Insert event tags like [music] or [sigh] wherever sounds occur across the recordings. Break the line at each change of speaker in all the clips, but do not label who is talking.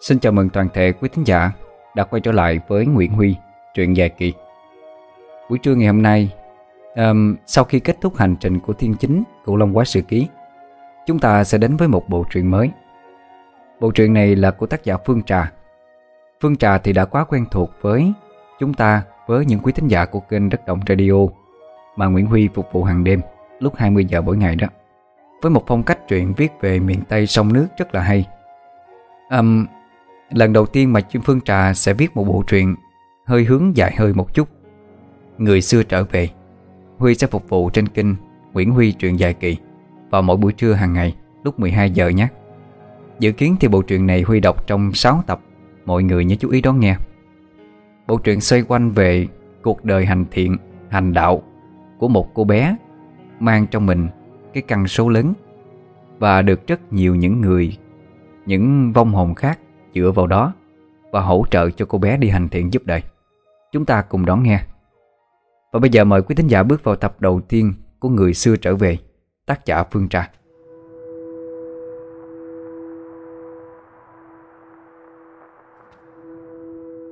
Xin chào mừng toàn thể quý thính giả đã quay trở lại với Nguyễn Huy, truyện dài kỳ. Buổi trưa ngày hôm nay, um, sau khi kết thúc hành trình của Thiên Chính, Cửu Long Quá Sự Ký, chúng ta sẽ đến với một bộ truyện mới. Bộ truyện này là của tác giả Phương Trà. Phương Trà thì đã quá quen thuộc với chúng ta, với những quý thính giả của kênh Đất Động Radio mà Nguyễn Huy phục vụ hàng đêm lúc 20 giờ mỗi ngày đó. Với một phong cách truyện viết về miền Tây sông nước rất là hay. Um, Lần đầu tiên mà Chim Phương Trà sẽ viết một bộ truyện Hơi hướng dài hơi một chút. Người xưa trở về Huy sẽ phục vụ trên kênh Nguyễn Huy truyện dài kỳ Vào mỗi buổi trưa hàng ngày lúc 12 giờ nhé. Dự kiến thì bộ truyện này Huy đọc trong 6 tập Mọi người nhớ chú ý đón nghe. Bộ truyện xoay quanh về cuộc đời hành thiện, hành đạo Của một cô bé Mang trong mình cái căn số lớn Và được rất nhiều những người Những vong hồn khác dựa vào đó và hỗ trợ cho cô bé đi hành thiện giúp đời. Chúng ta cùng đón nghe. Và bây giờ mời quý thính giả bước vào tập đầu tiên của Người xưa trở về, tác giả Phương Trà.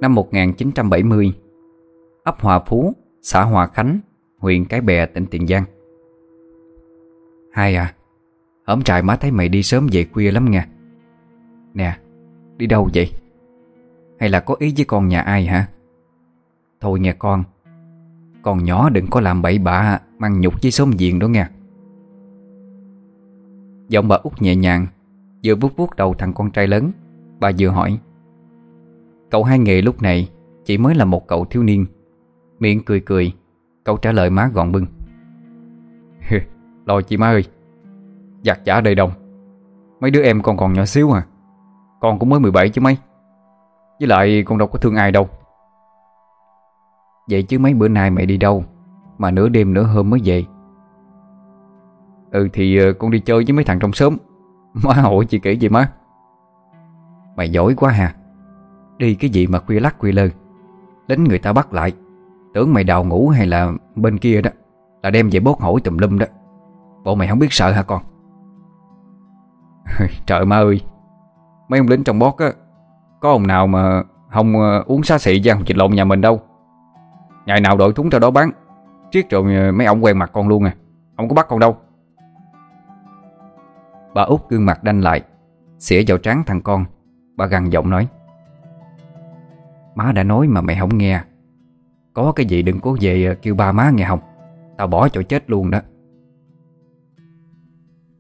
Năm 1970, ấp Hòa Phú, xã Hòa Khánh, huyện Cái Bè, tỉnh Tiền Giang. Hai à, hổm trại má thấy mày đi sớm về khuya lắm nha. Nè, Đi đâu vậy? Hay là có ý với con nhà ai hả? Thôi nghe con Con nhỏ đừng có làm bậy bạ, Mang nhục với xóm diện đó nghe. Giọng bà út nhẹ nhàng, Vừa vuốt vuốt đầu thằng con trai lớn. Bà vừa hỏi, Cậu hai nghề lúc này Chỉ mới là một cậu thiếu niên. Miệng cười cười, Cậu trả lời má gọn bưng Lòi chị má ơi, Giặt giả đầy đồng. Mấy đứa em con còn nhỏ xíu à con cũng mới 17 chứ mấy. Với lại con đâu có thương ai đâu. Vậy chứ mấy bữa nay mẹ đi đâu Mà nửa đêm nửa hôm mới về? Ừ thì ờ, con đi chơi với mấy thằng trong xóm. [laughs] Má hội chị kể gì má. Mày giỏi quá hà. Đi cái gì mà khuya lắc khuya lơ. Lính người ta bắt lại. Tưởng mày đào ngủ hay là bên kia đó, Là đem về bốt hổi tùm lum đó. Bộ mày không biết sợ hả con? [laughs] Trời má ơi. Mấy ông lính trong bót á, Có ông nào mà không ờ, uống xá xị với thịt lộn nhà mình đâu. Ngày nào đội thúng ra đó bán, Triết rồi ờ, mấy ông quen mặt con luôn à Không có bắt con đâu. Bà út gương mặt đanh lại, Xỉa vào trán thằng con. Bà gằn giọng nói, Má đã nói mà mày không nghe. Có cái gì đừng có về ờ, kêu ba má nghe không? Tao bỏ chỗ chết luôn đó.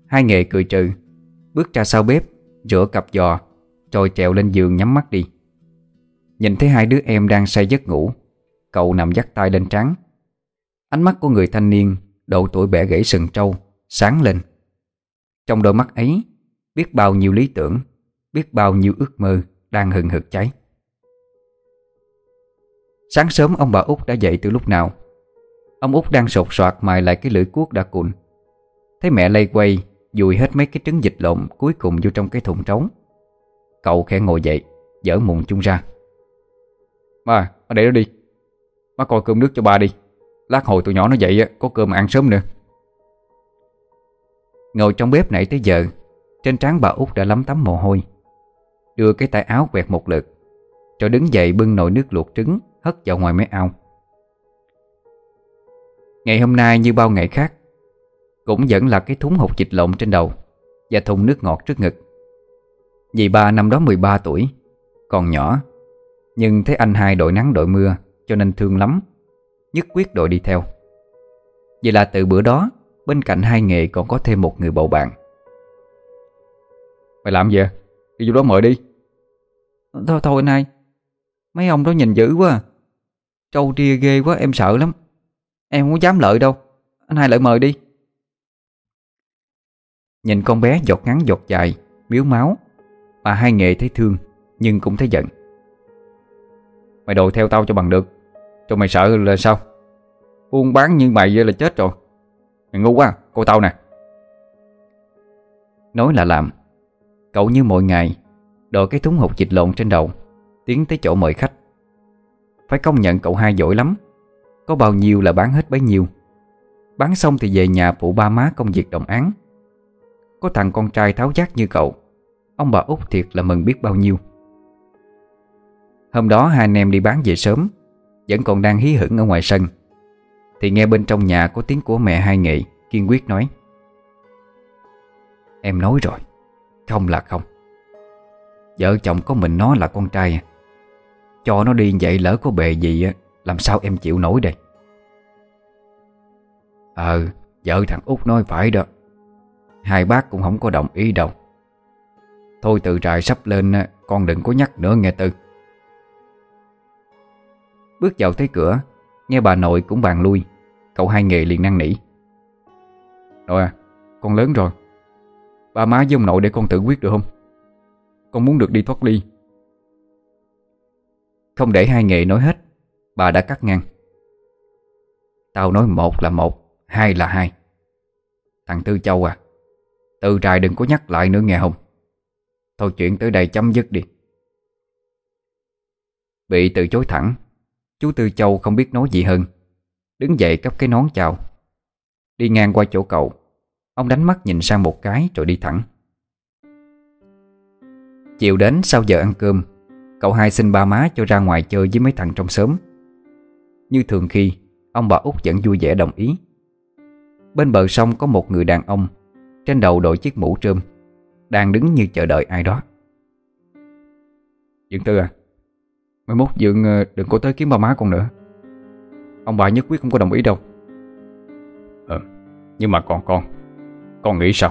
Hai nghề cười trừ, Bước ra sau bếp Rửa cặp giò Rồi trèo lên giường nhắm mắt đi. Nhìn thấy hai đứa em đang say giấc ngủ, Cậu nằm dắt tay lên trắng Ánh mắt của người thanh niên Độ tuổi bẻ gãy sừng trâu, Sáng lên. Trong đôi mắt ấy, Biết bao nhiêu lý tưởng, Biết bao nhiêu ước mơ Đang hừng hực cháy. Sáng sớm ông bà út đã dậy từ lúc nào? Ông út đang sột soạt mài lại cái lưỡi cuốc đã cùn. Thấy mẹ lây quay Dùi hết mấy cái trứng dịch lộn cuối cùng vô trong cái thùng trống. Cậu khẽ ngồi dậy Dở mùng chung ra. Ba, ở để đó đi. Má coi cơm nước cho ba đi. Lát hồi tụi nhỏ nó dậy có cơm ăn sớm nữa. Ngồi trong bếp nãy tới giờ Trên trán bà út đã lắm tấm mồ hôi. Đưa cái tay áo quẹt một lượt Rồi đứng dậy bưng nồi nước luộc trứng Hất vào ngoài máy ao. Ngày hôm nay như bao ngày khác cũng vẫn là cái thúng hột dịch lộn trên đầu Và thùng nước ngọt trước ngực. Dì ba năm đó 13 tuổi, Còn nhỏ, Nhưng thấy anh hai đội nắng đội mưa Cho nên thương lắm, Nhất quyết đội đi theo. Vậy là từ bữa đó, Bên cạnh hai nghề còn có thêm một người bầu bạn. Mày làm gì Đi vô đó mời đi.
Thôi thôi anh hai, Mấy ông đó nhìn dữ quá à. Trâu ria ghê quá, em sợ lắm. Em không dám lợi đâu. Anh hai lợi mời đi.
Nhìn con bé giọt ngắn giọt dài, Miếu máu. Bà hai nghệ thấy thương, Nhưng cũng thấy giận. Mày đồ theo tao cho bằng được. Cho mày sợ là sao? Buôn bán như mày là chết rồi. Mày ngu quá cô tao nè. Nói là làm, Cậu như mọi ngày Đội cái thúng hột dịch lộn trên đầu, Tiến tới chỗ mời khách. Phải công nhận cậu hai giỏi lắm, Có bao nhiêu là bán hết bấy nhiêu. Bán xong thì về nhà phụ ba má công việc đồng án có thằng con trai tháo giác như cậu. Ông bà út thiệt là mừng biết bao nhiêu. Hôm đó hai anh em đi bán về sớm, Vẫn còn đang hí hửng ở ngoài sân. Thì nghe bên trong nhà có tiếng của mẹ hai nghệ Kiên quyết nói. Em nói rồi, Không là không. Vợ chồng có mình nó là con trai à. Cho nó đi vậy lỡ có bề gì Làm sao em chịu nổi đây? Ờ Vợ thằng út nói phải đó. Hai bác cũng không có đồng ý đâu. Thôi từ trại sắp lên, Con đừng có nhắc nữa nghe Tư. Bước vào tới cửa, Nghe bà nội cũng bàn lui. Cậu hai nghề liền năn nỉ. Nội à Con lớn rồi. Ba má với ông nội để con tự quyết được không? Con muốn được đi thoát ly. Không để hai nghề nói hết, Bà đã cắt ngang. Tao nói một là một, Hai là hai. Thằng Tư Châu à từ trại đừng có nhắc lại nữa nghe không? Thôi chuyện tới đây chấm dứt đi. Bị từ chối thẳng, Chú Tư Châu không biết nói gì hơn. Đứng dậy cấp cái nón chào. Đi ngang qua chỗ cậu, Ông đánh mắt nhìn sang một cái rồi đi thẳng. Chiều đến sau giờ ăn cơm, Cậu hai xin ba má cho ra ngoài chơi với mấy thằng trong xóm. Như thường khi, Ông bà út vẫn vui vẻ đồng ý. Bên bờ sông có một người đàn ông trên đầu đội chiếc mũ trơm Đang đứng như chờ đợi ai đó. Dương Tư à Mai mốt Dương ờ, đừng có tới kiếm ba má con nữa. Ông bà nhất quyết không có đồng ý đâu. Ờ Nhưng mà còn con Con nghĩ sao?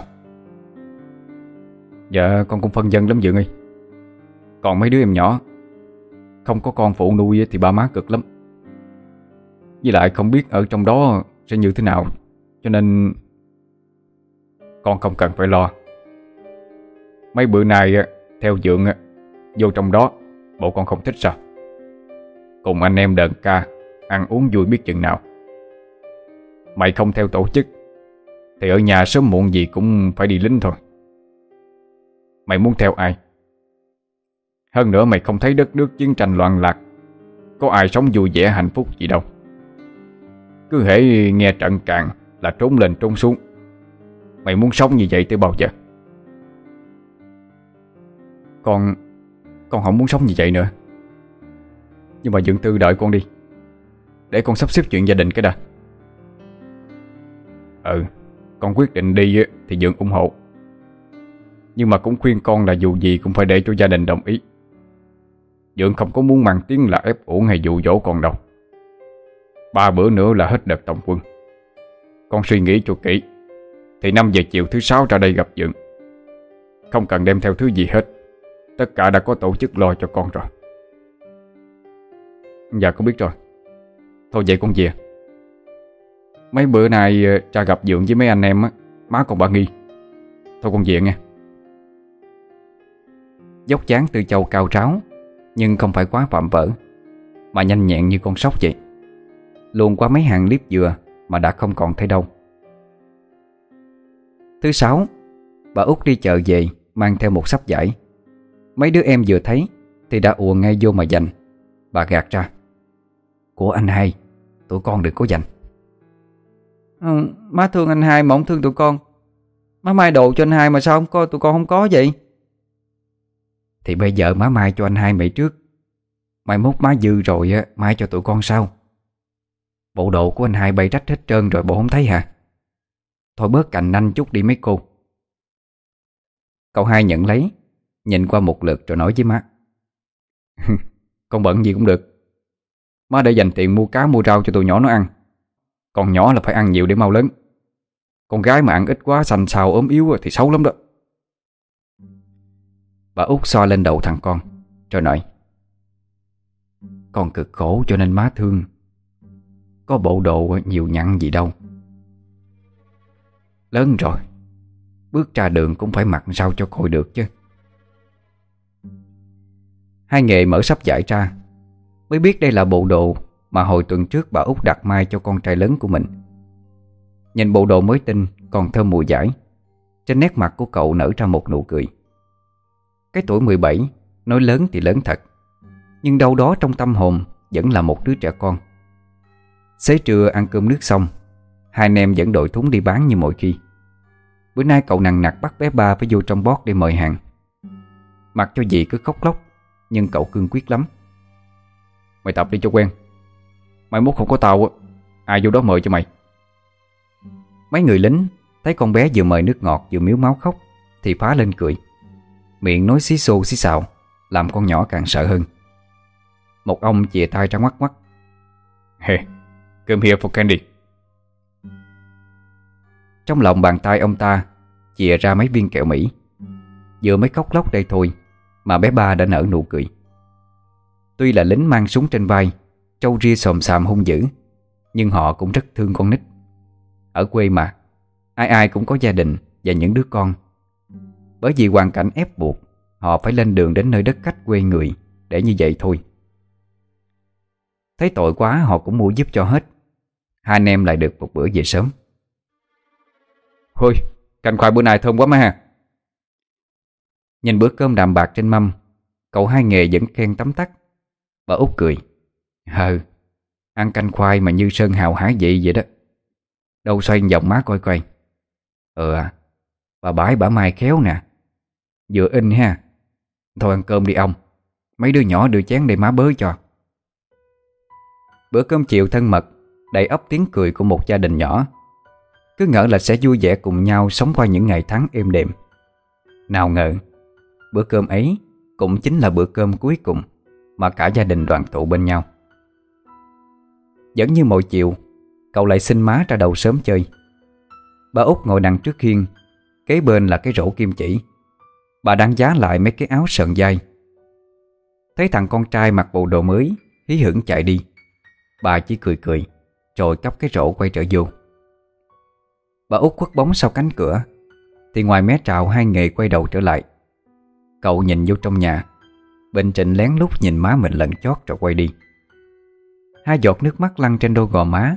Dạ con cũng phân dân lắm Dương ơi. Còn mấy đứa em nhỏ Không có con phụ nuôi thì ba má cực lắm. Với lại không biết ở trong đó sẽ như thế nào Cho nên con không cần phải lo. Mấy bữa nay Theo dượng Vô trong đó, Bộ con không thích sao? Cùng anh em đờn ca, Ăn uống vui biết chừng nào. Mày không theo tổ chức, Thì ở nhà sớm muộn gì cũng phải đi lính thôi. Mày muốn theo ai? Hơn nữa mày không thấy đất nước chiến tranh loạn lạc, Có ai sống vui vẻ hạnh phúc gì đâu. Cứ hễ nghe trận cạn Là trốn lên trốn xuống. Mày muốn sống như vậy tới bao giờ? Con Con không muốn sống như vậy nữa. Nhưng mà Dượng tư đợi con đi. Để con sắp xếp chuyện gia đình cái đã. Ừ Con quyết định đi thì Dượng ủng hộ. Nhưng mà cũng khuyên con là dù gì cũng phải để cho gia đình đồng ý. Dượng không có muốn mang tiếng là ép uổng hay dụ dỗ con đâu. Ba bữa nữa là hết đợt tổng quân. Con suy nghĩ cho kỹ. Thì 5 giờ chiều thứ sáu ra đây gặp Dượng. Không cần đem theo thứ gì hết. Tất cả đã có tổ chức lo cho con rồi. Dạ con biết rồi. Thôi vậy con về. Mấy bữa nay ờ, cha gặp Dượng với mấy anh em á, Má còn bà nghi. Thôi con về nghe. Dốc chán từ châu cao tráo Nhưng không phải quá phạm vỡ, Mà nhanh nhẹn như con sóc vậy. Luôn qua mấy hàng liếp dừa Mà đã không còn thấy đâu. Thứ sáu Bà út đi chợ về Mang theo một sắp giải. Mấy đứa em vừa thấy Thì đã ùa ngay vô mà giành. Bà gạt ra. Của anh hai Tụi con đừng có giành.
Ừ, Má thương anh hai mà không thương tụi con. Má mai đồ cho anh hai mà sao không có tụi con không có vậy?
Thì bây giờ má mai cho anh hai mày trước. Mai mốt má dư rồi á Mai cho tụi con sau. Bộ đồ của anh hai bay rách hết trơn rồi bộ không thấy hả Thôi bớt cành nanh chút đi mấy cô. Cậu hai nhận lấy, Nhìn qua một lượt rồi nói với má. [laughs] Con bận gì cũng được. Má để dành tiền mua cá, mua rau cho tụi nhỏ nó ăn. Còn nhỏ là phải ăn nhiều để mau lớn. Con gái mà ăn ít quá, xanh xào, ốm yếu thì xấu lắm đó. Bà út xoa lên đầu thằng con, Rồi nói. Con cực khổ cho nên má thương. Có bộ đồ, nhiều nhặn gì đâu. Lớn rồi. Bước ra đường cũng phải mặc sao cho khôi được chứ. Hai nghề mở sắp giải ra. Mới biết đây là bộ đồ Mà hồi tuần trước bà út đặt mai cho con trai lớn của mình. Nhìn bộ đồ mới tinh, Còn thơm mùi giải. Trên nét mặt của cậu nở ra một nụ cười. Cái tuổi 17 Nói lớn thì lớn thật. Nhưng đâu đó trong tâm hồn Vẫn là một đứa trẻ con. Xế trưa ăn cơm nước xong, Hai anh em vẫn đội thúng đi bán như mọi khi. Bữa nay cậu nặng nặc bắt bé ba phải vô trong bót để mời hàng. Mặc cho dì cứ khóc lóc Nhưng cậu cương quyết lắm.
Mày tập đi cho quen. Mai mốt không có tao Ai vô đó mời cho mày.
Mấy người lính Thấy con bé vừa mời nước ngọt vừa miếu máu khóc Thì phá lên cười. Miệng nói xí xô xí xào Làm con nhỏ càng sợ hơn. Một ông chìa tay ra ngoắt ngoắt
Hey, come here for candy.
Trong lòng bàn tay ông ta Chìa ra mấy viên kẹo Mỹ. Vừa mới khóc lóc đây thôi Mà bé ba đã nở nụ cười. Tuy là lính mang súng trên vai, Trâu ria sòm sàm hung dữ, Nhưng họ cũng rất thương con nít. Ở quê mà, Ai ai cũng có gia đình và những đứa con. Bởi vì hoàn cảnh ép buộc, Họ phải lên đường đến nơi đất khách quê người Để như vậy thôi. Thấy tội quá, họ cũng mua giúp cho hết. Hai anh em lại được một bữa về sớm.
Hôi, canh khoai bữa nay thơm quá má ha
Nhìn bữa cơm đạm bạc trên mâm Cậu hai nghề vẫn khen tấm tắc. Bà út cười. Hờ, ăn canh khoai mà như sơn hào hái vậy vậy đó. Đâu xoay giọng má coi coi. Ừ à, bà bãi bà mai khéo nè. Vừa in ha. Thôi ăn cơm đi ông. Mấy đứa nhỏ đưa chén để má bới cho. Bữa cơm chiều thân mật Đầy ấp tiếng cười của một gia đình nhỏ. Cứ ngỡ là sẽ vui vẻ cùng nhau Sống qua những ngày tháng êm đềm. Nào ngờ, Bữa cơm ấy cũng chính là bữa cơm cuối cùng Mà cả gia đình đoàn tụ bên nhau. Vẫn như mọi chiều, Cậu lại xin má ra đầu sớm chơi. Bà út ngồi đằng trước khiên Kế bên là cái rổ kim chỉ. Bà đang giá lại mấy cái áo sợn dai. Thấy thằng con trai mặc bộ đồ mới, Hí hửng chạy đi. Bà chỉ cười cười Rồi cắp cái rổ quay trở vô. Bà út khuất bóng sau cánh cửa, Thì ngoài mé trào hai nghề quay đầu trở lại. Cậu nhìn vô trong nhà, Bình Trịnh lén lút nhìn má mình lần chót rồi quay đi. Hai giọt nước mắt lăn trên đôi gò má,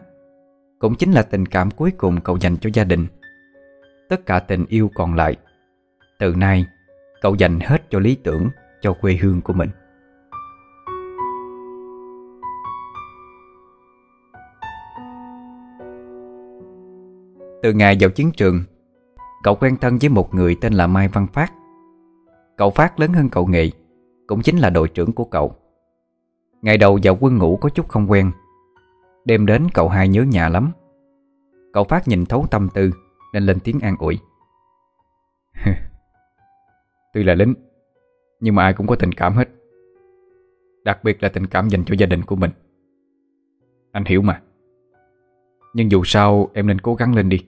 Cũng chính là tình cảm cuối cùng cậu dành cho gia đình. Tất cả tình yêu còn lại, Từ nay Cậu dành hết cho lý tưởng, Cho quê hương của mình. Từ ngày vào chiến trường, Cậu quen thân với một người tên là Mai Văn Phát. Cậu Phát lớn hơn cậu Nghị, Cũng chính là đội trưởng của cậu. Ngày đầu vào quân ngũ có chút không quen, Đêm đến cậu hai nhớ nhà lắm. Cậu Phát nhìn thấu tâm tư, Nên lên tiếng an ủi. [laughs]
Tuy là lính, Nhưng mà ai cũng có tình cảm hết. Đặc biệt là tình cảm dành cho gia đình của mình. Anh hiểu mà. Nhưng dù sao, em nên cố gắng lên đi.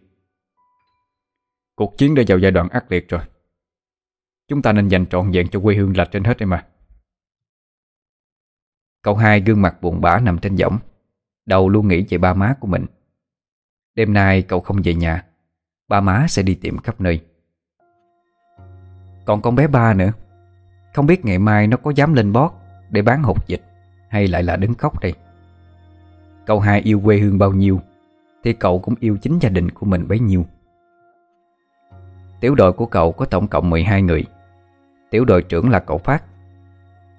Cuộc chiến đã vào giai đoạn ác liệt rồi. Chúng ta nên dành trọn vẹn cho quê hương là trên hết em mà
Cậu hai, gương mặt buồn bã nằm trên võng. Đầu luôn nghĩ về ba má của mình. Đêm nay cậu không về nhà, Ba má sẽ đi tìm khắp nơi. Còn con bé ba nữa, Không biết ngày mai nó có dám lên bót Để bán hột dịch Hay lại là đứng khóc đây. Cậu hai, yêu quê hương bao nhiêu, Thì cậu cũng yêu chính gia đình của mình bấy nhiêu. Tiểu đội của cậu có tổng cộng 12 người. Tiểu đội trưởng là cậu Phát.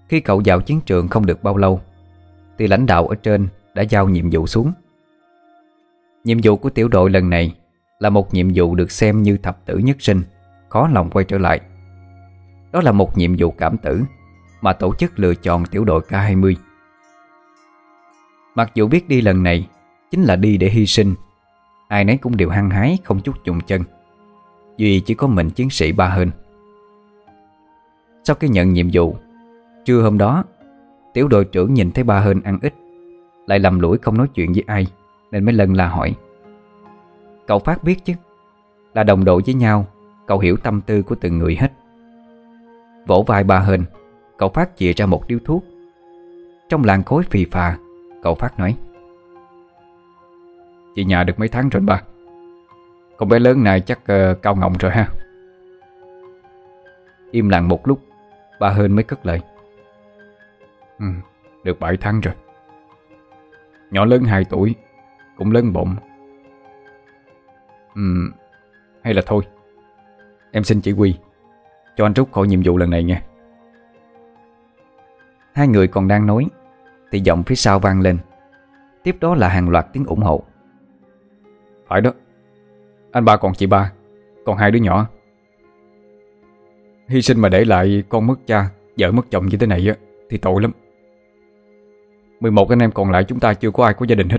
Khi cậu vào chiến trường không được bao lâu, Thì lãnh đạo ở trên đã giao nhiệm vụ xuống. Nhiệm vụ của tiểu đội lần này Là một nhiệm vụ được xem như thập tử nhất sinh, Khó lòng quay trở lại. Đó là một nhiệm vụ cảm tử Mà tổ chức lựa chọn tiểu đội K20 Mặc dù biết đi lần này Chính là đi để hy sinh, Ai nấy cũng đều hăng hái không chút dùng chân. Duy chỉ có mình chiến sĩ ba hơn Sau khi nhận nhiệm vụ, Trưa hôm đó, Tiểu đội trưởng nhìn thấy ba hơn ăn ít, Lại lầm lũi không nói chuyện với ai, Nên mới lần la hỏi. Cậu Phát biết chứ? Là đồng đội với nhau, Cậu hiểu tâm tư của từng người hết. Vỗ vai ba hên, Cậu Phát chìa ra một điếu thuốc. Trong làng khối phì phà, Cậu Phát nói
Chị nhà được mấy tháng rồi ba con bé lớn này chắc uh, cao ngọng rồi ha.
Im lặng một lúc Ba hên mới cất lời.
Ừ, Được 7 tháng rồi. Nhỏ lớn 2 tuổi Cũng lớn bụng. Ừ, Hay là thôi. Em xin chỉ huy Cho anh rút khỏi nhiệm vụ lần này nha.
Hai người còn đang nói Thì giọng phía sau vang lên. Tiếp đó là hàng loạt tiếng ủng hộ.
Phải đó. Anh ba còn chị ba, Còn hai đứa nhỏ. Hy sinh mà để lại con mất cha, Vợ mất chồng như thế này á, Thì tội lắm. 11 anh em còn lại chúng ta chưa có ai có gia đình hết.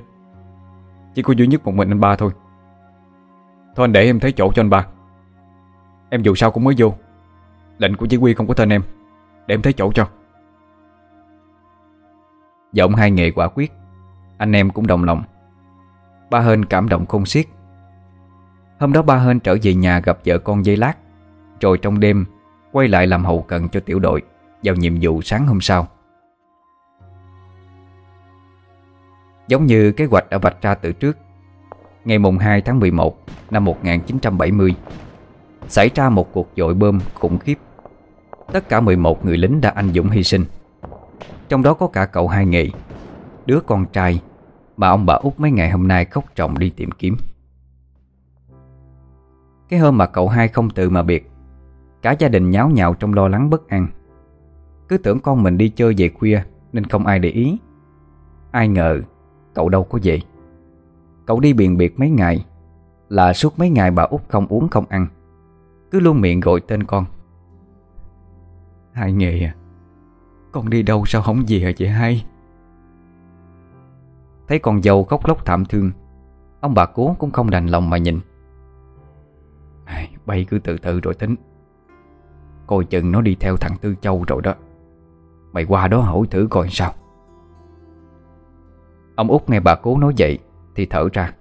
Chỉ có duy nhất một mình anh ba thôi. Thôi anh để em thấy chỗ cho anh ba. Em dù sao cũng mới vô. Lệnh của chỉ huy không có tên em. Để em thấy chỗ cho.
Giọng hai nghệ quả quyết, Anh em cũng đồng lòng. Ba Hên cảm động không xiết. Hôm đó ba Hên trở về nhà gặp vợ con dây lát, Rồi trong đêm Quay lại làm hậu cần cho tiểu đội Vào nhiệm vụ sáng hôm sau. Giống như kế hoạch đã vạch ra từ trước, Ngày mùng 2 tháng 11 năm 1970 Xảy ra một cuộc dội bơm khủng khiếp. Tất cả 11 người lính đã anh dũng hy sinh. Trong đó có cả cậu hai nghị Đứa con trai Mà ông bà út mấy ngày hôm nay khóc trọng đi tìm kiếm. Cái hôm mà cậu hai không tự mà biệt, Cả gia đình nháo nhào trong lo lắng bất an. Cứ tưởng con mình đi chơi về khuya Nên không ai để ý. Ai ngờ, cậu đâu có vậy. Cậu đi biền biệt mấy ngày, Là suốt mấy ngày bà út không uống không ăn. Cứ luôn miệng gọi tên con. Hai nghề à Con đi đâu sao không về hả chị hai Thấy con dâu khóc lóc thảm thương, Ông bà cố cũng không đành lòng mà nhìn. Bay cứ từ từ rồi tính. Coi chừng nó đi theo thằng Tư Châu rồi đó. Mày qua đó hỏi thử coi sao. Ông út nghe bà cố nói vậy Thì thở ra.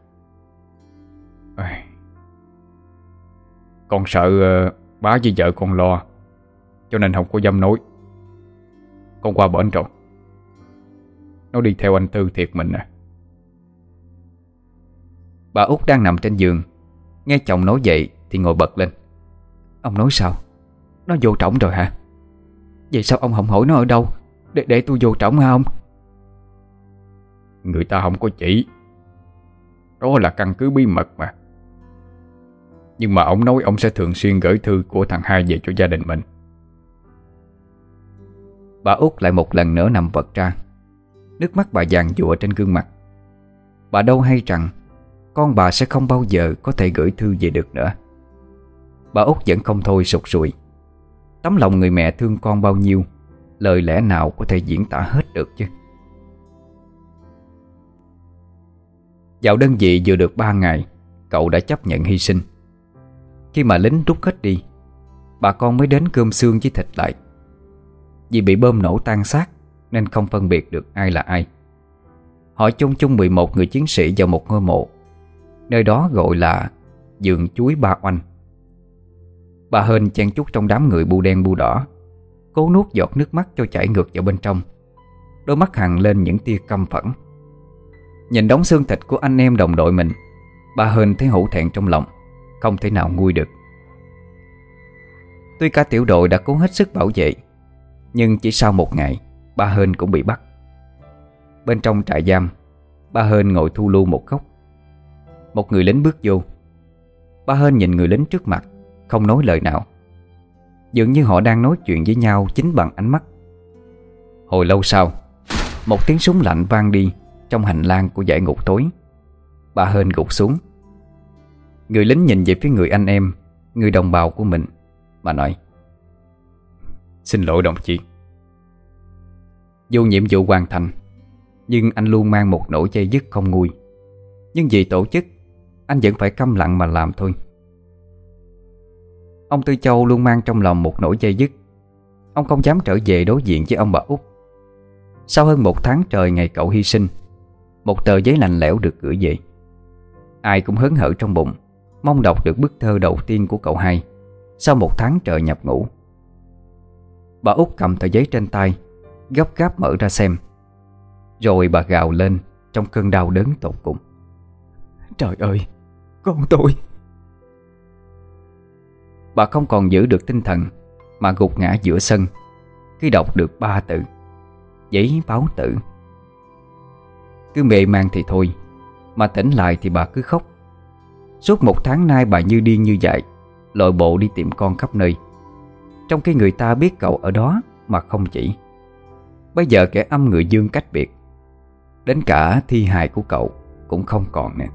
Con sợ uh, bá với vợ con lo Cho nên không có dám nói. Con qua bển rồi. Nó đi theo anh Tư thiệt mình à.
Bà út đang nằm trên giường Nghe chồng nói vậy thì ngồi bật lên. Ông nói sao? Nó vô trọng rồi hả? Vậy sao ông không hỏi nó ở đâu? Để để tôi vô trọng hả ông?
Người ta không có chỉ. Đó là căn cứ bí mật mà. Nhưng mà ông nói ông sẽ thường xuyên gửi thư của thằng hai về cho gia đình mình.
Bà út lại một lần nữa nằm vật ra. Nước mắt bà vàng dụa trên gương mặt. Bà đâu hay rằng Con bà sẽ không bao giờ có thể gửi thư về được nữa Bà út vẫn không thôi sụt sùi. Tấm lòng người mẹ thương con bao nhiêu, Lời lẽ nào có thể diễn tả hết được chứ? Vào đơn vị vừa được 3 ngày, Cậu đã chấp nhận hy sinh. Khi mà lính rút hết đi, Bà con mới đến cơm xương với thịt lại. Vì bị bơm nổ tan xác, Nên không phân biệt được ai là ai. Họ chung chung 11 người chiến sĩ vào một ngôi mộ. Nơi đó gọi là giường chuối ba oanh. Bà hên chen chúc trong đám người bu đen bu đỏ, Cố nuốt giọt nước mắt cho chảy ngược vào bên trong. Đôi mắt hằng lên những tia căm phẫn. Nhìn đống xương thịt của anh em đồng đội mình, Bà hên thấy hổ thẹn trong lòng, Không thể nào nguôi được. Tuy cả tiểu đội đã cố hết sức bảo vệ, Nhưng chỉ sau một ngày, Bà hên cũng bị bắt. Bên trong trại giam, Bà hên ngồi thu lưu một góc. Một người lính bước vô. Bà hên nhìn người lính trước mặt không nói lời nào. Dường như họ đang nói chuyện với nhau Chính bằng ánh mắt. Hồi lâu sau, Một tiếng súng lạnh vang đi Trong hành lang của giải ngục tối. Bà hên gục xuống. Người lính nhìn về phía người anh em, Người đồng bào của mình. Mà nói,
Xin lỗi đồng chí.
Dù nhiệm vụ hoàn thành, Nhưng anh luôn mang một nỗi dây dứt không nguôi. Nhưng vì tổ chức, Anh vẫn phải câm lặng mà làm thôi. Ông Tư Châu luôn mang trong lòng một nỗi dây dứt. Ông không dám trở về đối diện với ông bà út. Sau hơn một tháng trời ngày cậu hy sinh, Một tờ giấy lạnh lẽo được gửi về. Ai cũng hớn hở trong bụng, Mong đọc được bức thơ đầu tiên của cậu hai Sau một tháng trời nhập ngủ Bà út cầm tờ giấy trên tay, Gấp gáp mở ra xem. Rồi bà gào lên Trong cơn đau đớn tột cùng. Trời ơi, Con tôi. Bà không còn giữ được tinh thần Mà gục ngã giữa sân Khi đọc được ba tự, Giấy báo tử. Cứ mê man thì thôi Mà tỉnh lại thì bà cứ khóc. Suốt một tháng nay bà như điên như vậy Lội bộ đi tìm con khắp nơi. Trong khi người ta biết cậu ở đó Mà không chỉ. Bây giờ kẻ âm người dương cách biệt. Đến cả thi hài của cậu Cũng không còn nè.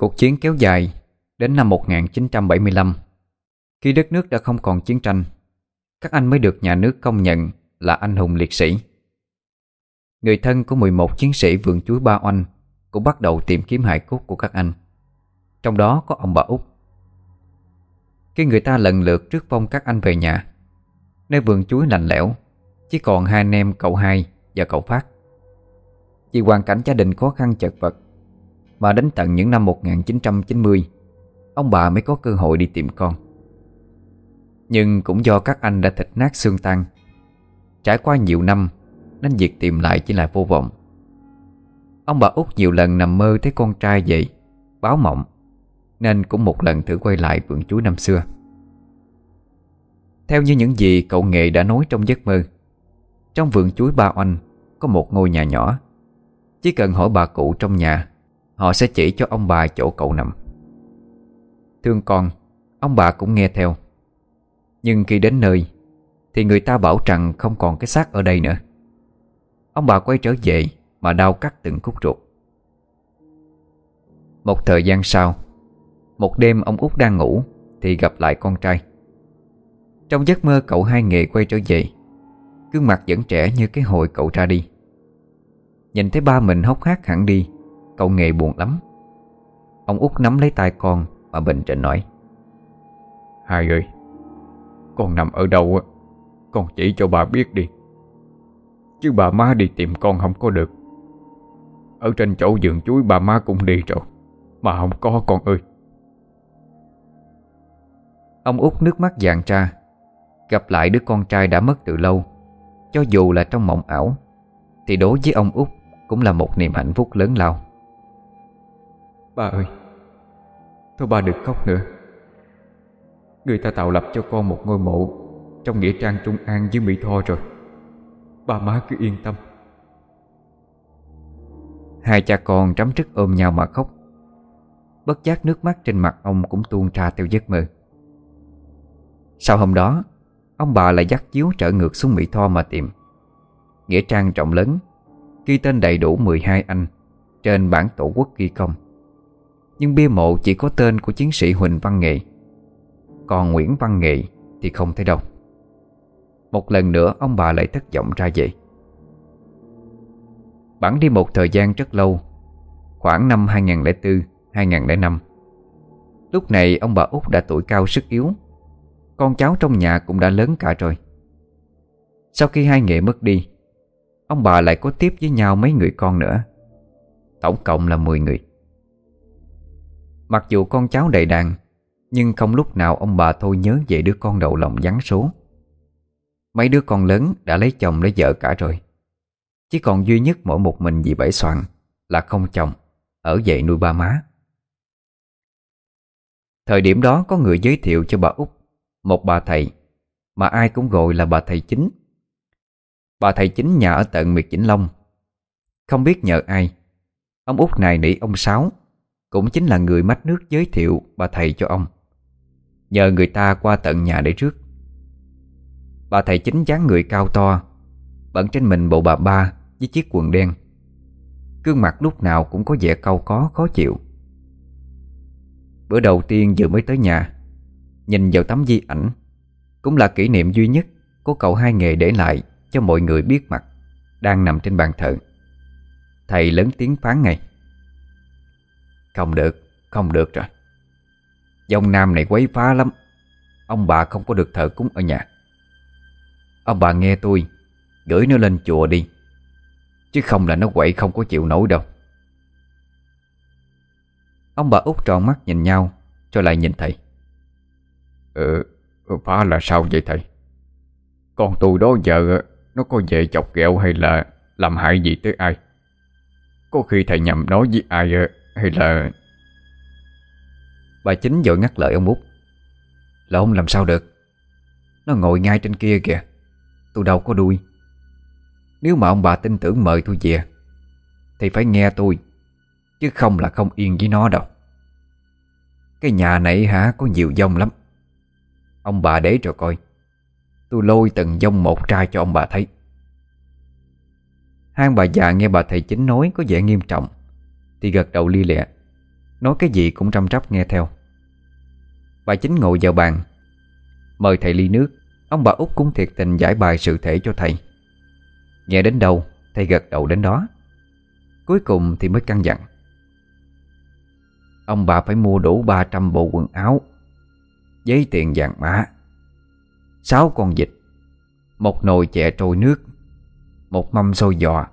Cuộc chiến kéo dài đến năm 1975 Khi đất nước đã không còn chiến tranh, Các anh mới được nhà nước công nhận là anh hùng liệt sĩ. Người thân của 11 chiến sĩ vườn chuối Ba Oanh Cũng bắt đầu tìm kiếm hài cốt của các anh. Trong đó có ông bà út. Khi người ta lần lượt trước phong các anh về nhà, Nơi vườn chuối lạnh lẽo, Chỉ còn hai anh em cậu hai và cậu Phát. Vì hoàn cảnh gia đình khó khăn chật vật mà đến tận những năm 1990 Ông bà mới có cơ hội đi tìm con. Nhưng cũng do các anh đã thịt nát xương tan, Trải qua nhiều năm, Nên việc tìm lại chỉ là vô vọng. Ông bà út nhiều lần nằm mơ thấy con trai vậy Báo mộng, Nên cũng một lần thử quay lại vườn chuối năm xưa. Theo như những gì cậu nghệ đã nói trong giấc mơ, Trong vườn chuối ba oanh Có một ngôi nhà nhỏ, Chỉ cần hỏi bà cụ trong nhà Họ sẽ chỉ cho ông bà chỗ cậu nằm. Thương con, Ông bà cũng nghe theo. Nhưng khi đến nơi, Thì người ta bảo rằng không còn cái xác ở đây nữa. Ông bà quay trở về Mà đau cắt từng khúc ruột. Một thời gian sau, Một đêm ông út đang ngủ Thì gặp lại con trai. Trong giấc mơ cậu hai nghề quay trở về, Gương mặt vẫn trẻ như cái hồi cậu ra đi. Nhìn thấy ba mình hốc hác hẳn đi Cậu nghề buồn lắm. Ông út nắm lấy tay con Mà bình tĩnh nói.
Hai ơi Con nằm ở đâu á? Con chỉ cho bà biết đi. Chứ bà má đi tìm con không có được. Ở trên chỗ vườn chuối bà má cũng đi rồi. Mà không có con ơi.
Ông út nước mắt dàn ra. Gặp lại đứa con trai đã mất từ lâu. Cho dù là trong mộng ảo Thì đối với ông út Cũng là một niềm hạnh phúc lớn lao
Ba ơi, Thôi ba đừng khóc nữa. Người ta tạo lập cho con một ngôi mộ Trong nghĩa trang Trung An dưới Mỹ Tho rồi. Ba má cứ yên tâm.
Hai cha con trắm trức ôm nhau mà khóc. Bất giác nước mắt trên mặt ông cũng tuôn ra theo giấc mơ. Sau hôm đó, Ông bà lại dắt chiếu trở ngược xuống Mỹ Tho mà tìm. Nghĩa trang rộng lớn, Ghi tên đầy đủ 12 anh Trên bản tổ quốc ghi công. Nhưng bia mộ chỉ có tên của chiến sĩ Huỳnh Văn Nghệ Còn Nguyễn Văn Nghệ thì không thấy đâu. Một lần nữa, ông bà lại thất vọng ra về. Bản đi một thời gian rất lâu, Khoảng năm 2004-2005 Lúc này ông bà út đã tuổi cao sức yếu. Con cháu trong nhà cũng đã lớn cả rồi. Sau khi hai nghệ mất đi, Ông bà lại có tiếp với nhau mấy người con nữa. Tổng cộng là 10 người. Mặc dù con cháu đầy đàn, Nhưng không lúc nào ông bà thôi nhớ về đứa con đầu lòng vắng số. Mấy đứa con lớn đã lấy chồng lấy vợ cả rồi. Chỉ còn duy nhất mỗi một mình dì Bảy Soạn Là không chồng, Ở dậy nuôi ba má. Thời điểm đó có người giới thiệu cho bà út, Một bà thầy, Mà ai cũng gọi là bà thầy chính. Bà thầy chính nhà ở tận miệt Vĩnh Long. Không biết nhờ ai, Ông út này nỉ ông Sáu. Cũng chính là người mách nước giới thiệu bà thầy cho ông. Nhờ người ta qua tận nhà để trước. Bà thầy chính dáng người cao to Bận trên mình bộ bà ba Với chiếc quần đen. Gương mặt lúc nào cũng có vẻ cau có, khó chịu. Bữa đầu tiên vừa mới tới nhà, Nhìn vào tấm di ảnh, Cũng là kỷ niệm duy nhất Của cậu hai nghề để lại Cho mọi người biết mặt Đang nằm trên bàn thờ. Thầy lớn tiếng phán ngay. Không được, không được rồi. Dòng nam này quấy phá lắm. Ông bà không có được thờ cúng ở nhà. Ông bà nghe tôi Gửi nó lên chùa đi. Chứ không là nó quậy không có chịu nổi đâu. Ông bà út tròn mắt nhìn nhau Rồi lại nhìn thầy.
Ừ, phá là sao vậy thầy? Con tôi đó giờ Nó có về chọc ghẹo hay là Làm hại gì tới ai? Có khi thầy nhầm nói với ai hay là
Bà chính vội ngắt lời ông út. Là ông làm sao được? Nó ngồi ngay trên kia kìa. Tôi đâu có đuôi. Nếu mà ông bà tin tưởng mời tôi về, Thì phải nghe tôi, Chứ không là không yên với nó đâu. Cái nhà này hả, Có nhiều dông lắm. Ông bà để rồi coi. Tôi lôi từng dông một trai cho ông bà thấy. Hai bà già nghe bà thầy chính nói Có vẻ nghiêm trọng. Thì gật đầu li lẹ Nói cái gì cũng răm rắp nghe theo. Bà chính ngồi vào bàn, Mời thầy ly nước. Ông bà út cũng thiệt tình giải bài sự thể cho thầy. Nghe đến đâu, Thầy gật đầu đến đó. Cuối cùng thì mới căn dặn. Ông bà phải mua đủ 300 bộ quần áo, Giấy tiền vàng mã, sáu con vịt, Một nồi chè trôi nước, Một mâm xôi giò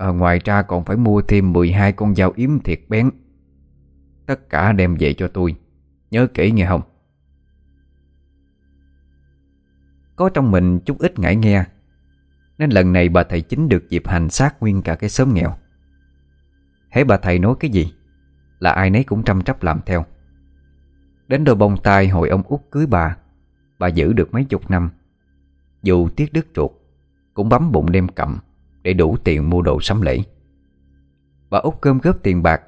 à, Ngoài ra còn phải mua thêm 12 con dao yếm thiệt bén. Tất cả đem về cho tôi. Nhớ kỹ nghe không? Có trong mình chút ít ngại nghe. Nên lần này bà thầy chính được dịp hành xác nguyên cả cái xóm nghèo. Hễ bà thầy nói cái gì Là ai nấy cũng trăm trắp làm theo. Đến đôi bông tai hồi ông út cưới bà Bà giữ được mấy chục năm. Dù tiếc đứt ruột Cũng bấm bụng đem cầm. Để đủ tiền mua đồ sắm lễ. Bà út cơm góp tiền bạc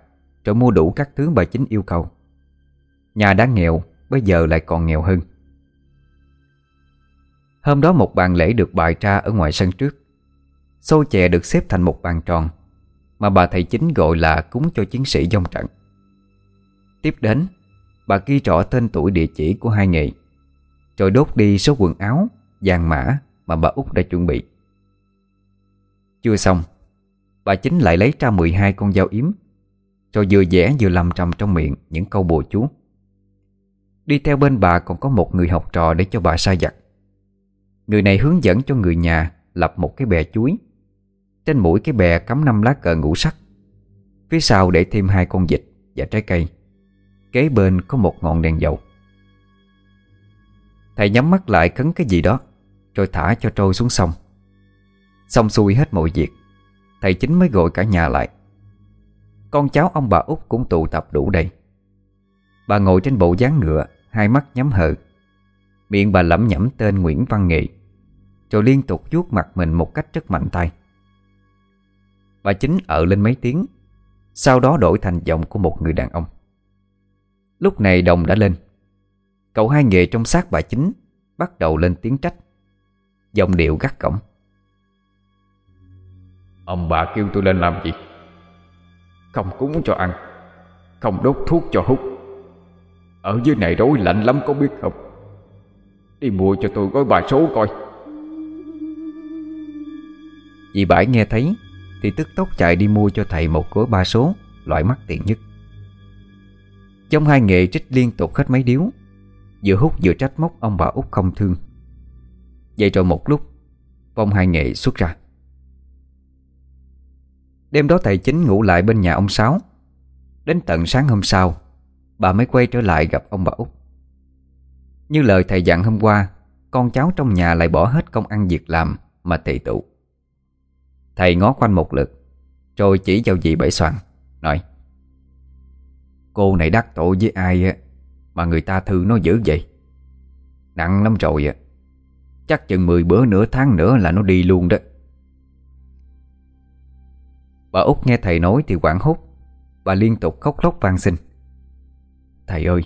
Rồi mua đủ các thứ bà chính yêu cầu. Nhà đã nghèo, Bây giờ lại còn nghèo hơn. Hôm đó một bàn lễ được bày ra ở ngoài sân trước. Xôi chè được xếp thành một bàn tròn, Mà bà thầy chính gọi là cúng cho chiến sĩ dông trận. Tiếp đến, Bà ghi rõ tên tuổi địa chỉ của hai nghệ Rồi đốt đi số quần áo, Vàng mã mà bà út đã chuẩn bị. Chưa xong. Bà chính lại lấy ra 12 con dao yếm Rồi vừa vẽ vừa làm trầm trong miệng Những câu bùa chú. Đi theo bên bà còn có một người học trò Để cho bà sai giặt Người này hướng dẫn cho người nhà Lập một cái bè chuối. Trên mũi cái bè cắm năm lá cờ ngũ sắc. Phía sau để thêm hai con vịt Và trái cây. Kế bên có một ngọn đèn dầu. Thầy nhắm mắt lại cấn cái gì đó, Rồi thả cho trôi xuống sông. Xong xuôi hết mọi việc Thầy chính mới gọi cả nhà lại. Con cháu ông bà út cũng tụ tập đủ đầy. Bà ngồi trên bộ dáng ngựa Hai mắt nhắm hờ. Miệng bà lẩm nhẩm tên Nguyễn Văn nghị, Rồi liên tục vuốt mặt mình một cách rất mạnh tay. Bà chính ở lên mấy tiếng Sau đó đổi thành giọng của một người đàn ông. Lúc này đồng đã lên. Cậu hai nghệ trong xác bà chính Bắt đầu lên tiếng trách. Giọng điệu gắt cổng.
Ông bà kêu tôi lên làm gì? Không cúng cho ăn. Không đốt thuốc cho hút. Ở dưới này rối lạnh lắm, có biết không? Đi mua cho tôi gói bài số coi.
Dì Bãi nghe thấy, Thì tức tốc chạy đi mua cho thầy một gói ba số, Loại mắc tiền nhất. Trong hai nghệ trích liên tục hết mấy điếu. Vừa hút vừa trách móc ông bà út không thương. Vậy rồi một lúc Vong hai nghệ xuất ra. Đêm đó thầy chính ngủ lại bên nhà ông Sáu. Đến tận sáng hôm sau, Bà mới quay trở lại gặp ông bà út Như lời thầy dặn hôm qua, Con cháu trong nhà lại bỏ hết công ăn việc làm Mà tị tụ. Thầy ngó quanh một lượt, Rồi chỉ vào dì bảy soạn, Nói, Cô này đắc tội với ai á Mà người ta thư nó dữ vậy? Nặng lắm rồi á. Chắc chừng 10 bữa, nửa tháng nữa là nó đi luôn đó. Bà út nghe thầy nói thì quảng hốt. Bà liên tục khóc lóc van xin. Thầy ơi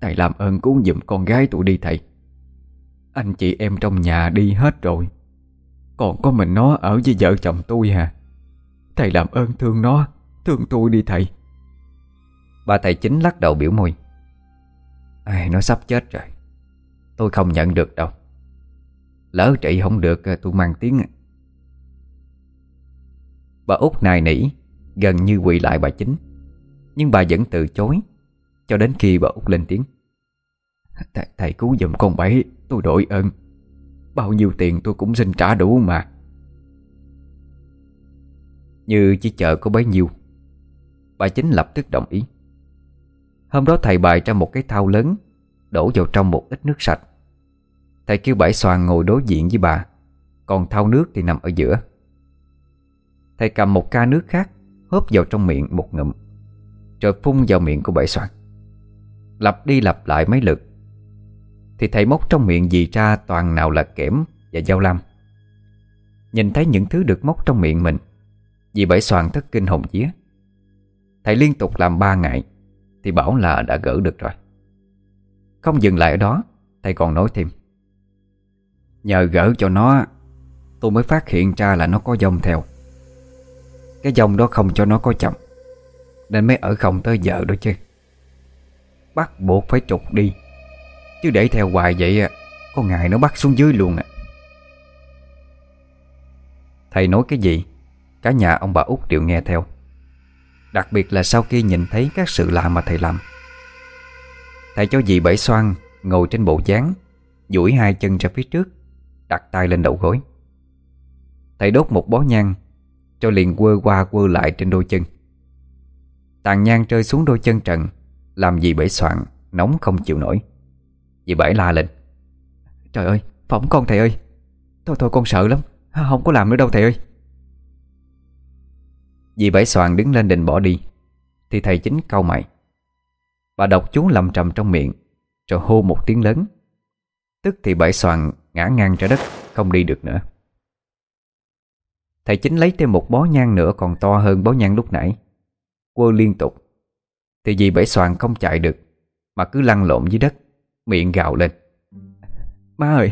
Thầy làm ơn cứu giùm con gái tụi đi thầy. Anh chị em trong nhà đi hết rồi. Còn có mình nó ở với vợ chồng tôi hà Thầy làm ơn thương nó Thương tôi đi thầy. Bà thầy chính lắc đầu biểu môi. À, Nó sắp chết rồi. Tôi không nhận được đâu. Lỡ trị không được tôi mang tiếng Bà út nài nỉ Gần như quỳ lại bà chính. Nhưng bà vẫn từ chối, Cho đến khi bà út lên tiếng. Th, Thầy cứu giùm con bảy Tôi đổi ơn. Bao nhiêu tiền tôi cũng xin trả đủ mà. Như chỉ chờ có bấy nhiêu, Bà chính lập tức đồng ý. Hôm đó thầy bày ra một cái thau lớn, Đổ vào trong một ít nước sạch. Thầy kêu bảy xoàn ngồi đối diện với bà, Còn thau nước thì nằm ở giữa. Thầy cầm một ca nước khác Hớp vào trong miệng một ngụm Rồi phun vào miệng của bảy soạn, Lặp đi lặp lại mấy lượt. Thì thầy móc trong miệng gì ra toàn nào là kẽm và dao lam. Nhìn thấy những thứ được móc trong miệng mình vì bảy soạn thất kinh hồn vía Thầy liên tục làm ba ngày thì bảo là đã gỡ được rồi. Không dừng lại ở đó Thầy còn nói thêm. Nhờ gỡ cho nó Tôi mới phát hiện ra là nó có dông theo. Cái dòng đó không cho nó có chồng Nên mới ở không tới giờ đó chứ. Bắt buộc phải trục đi. Chứ để theo hoài vậy Có ngày nó bắt xuống dưới luôn à. Thầy nói cái gì? Cả nhà ông bà út đều nghe theo. Đặc biệt là sau khi nhìn thấy các sự lạ mà thầy làm. Thầy cho dì bảy xoan Ngồi trên bộ dáng, duỗi hai chân ra phía trước, Đặt tay lên đầu gối. Thầy đốt một bó nhang cho liền quơ qua quơ lại trên đôi chân. Tàn nhang rơi xuống đôi chân trần, Làm gì bảy soạn, Nóng không chịu nổi. Dì bảy la lên,
Trời ơi, phỏng con thầy ơi, Thôi thôi con sợ lắm Không có làm nữa đâu thầy ơi.
Dì bảy soạn đứng lên định bỏ đi, Thì thầy chính cau mày. Bà đọc chú lầm trầm trong miệng, Rồi hô một tiếng lớn. Tức thì bảy soạn ngã ngang ra đất, Không đi được nữa. Thầy chính lấy thêm một bó nhang nữa Còn to hơn bó nhang lúc nãy. Quơ liên tục. Thì dì bảy soạn không chạy được Mà cứ lăn lộn dưới đất Miệng gào lên.
Má ơi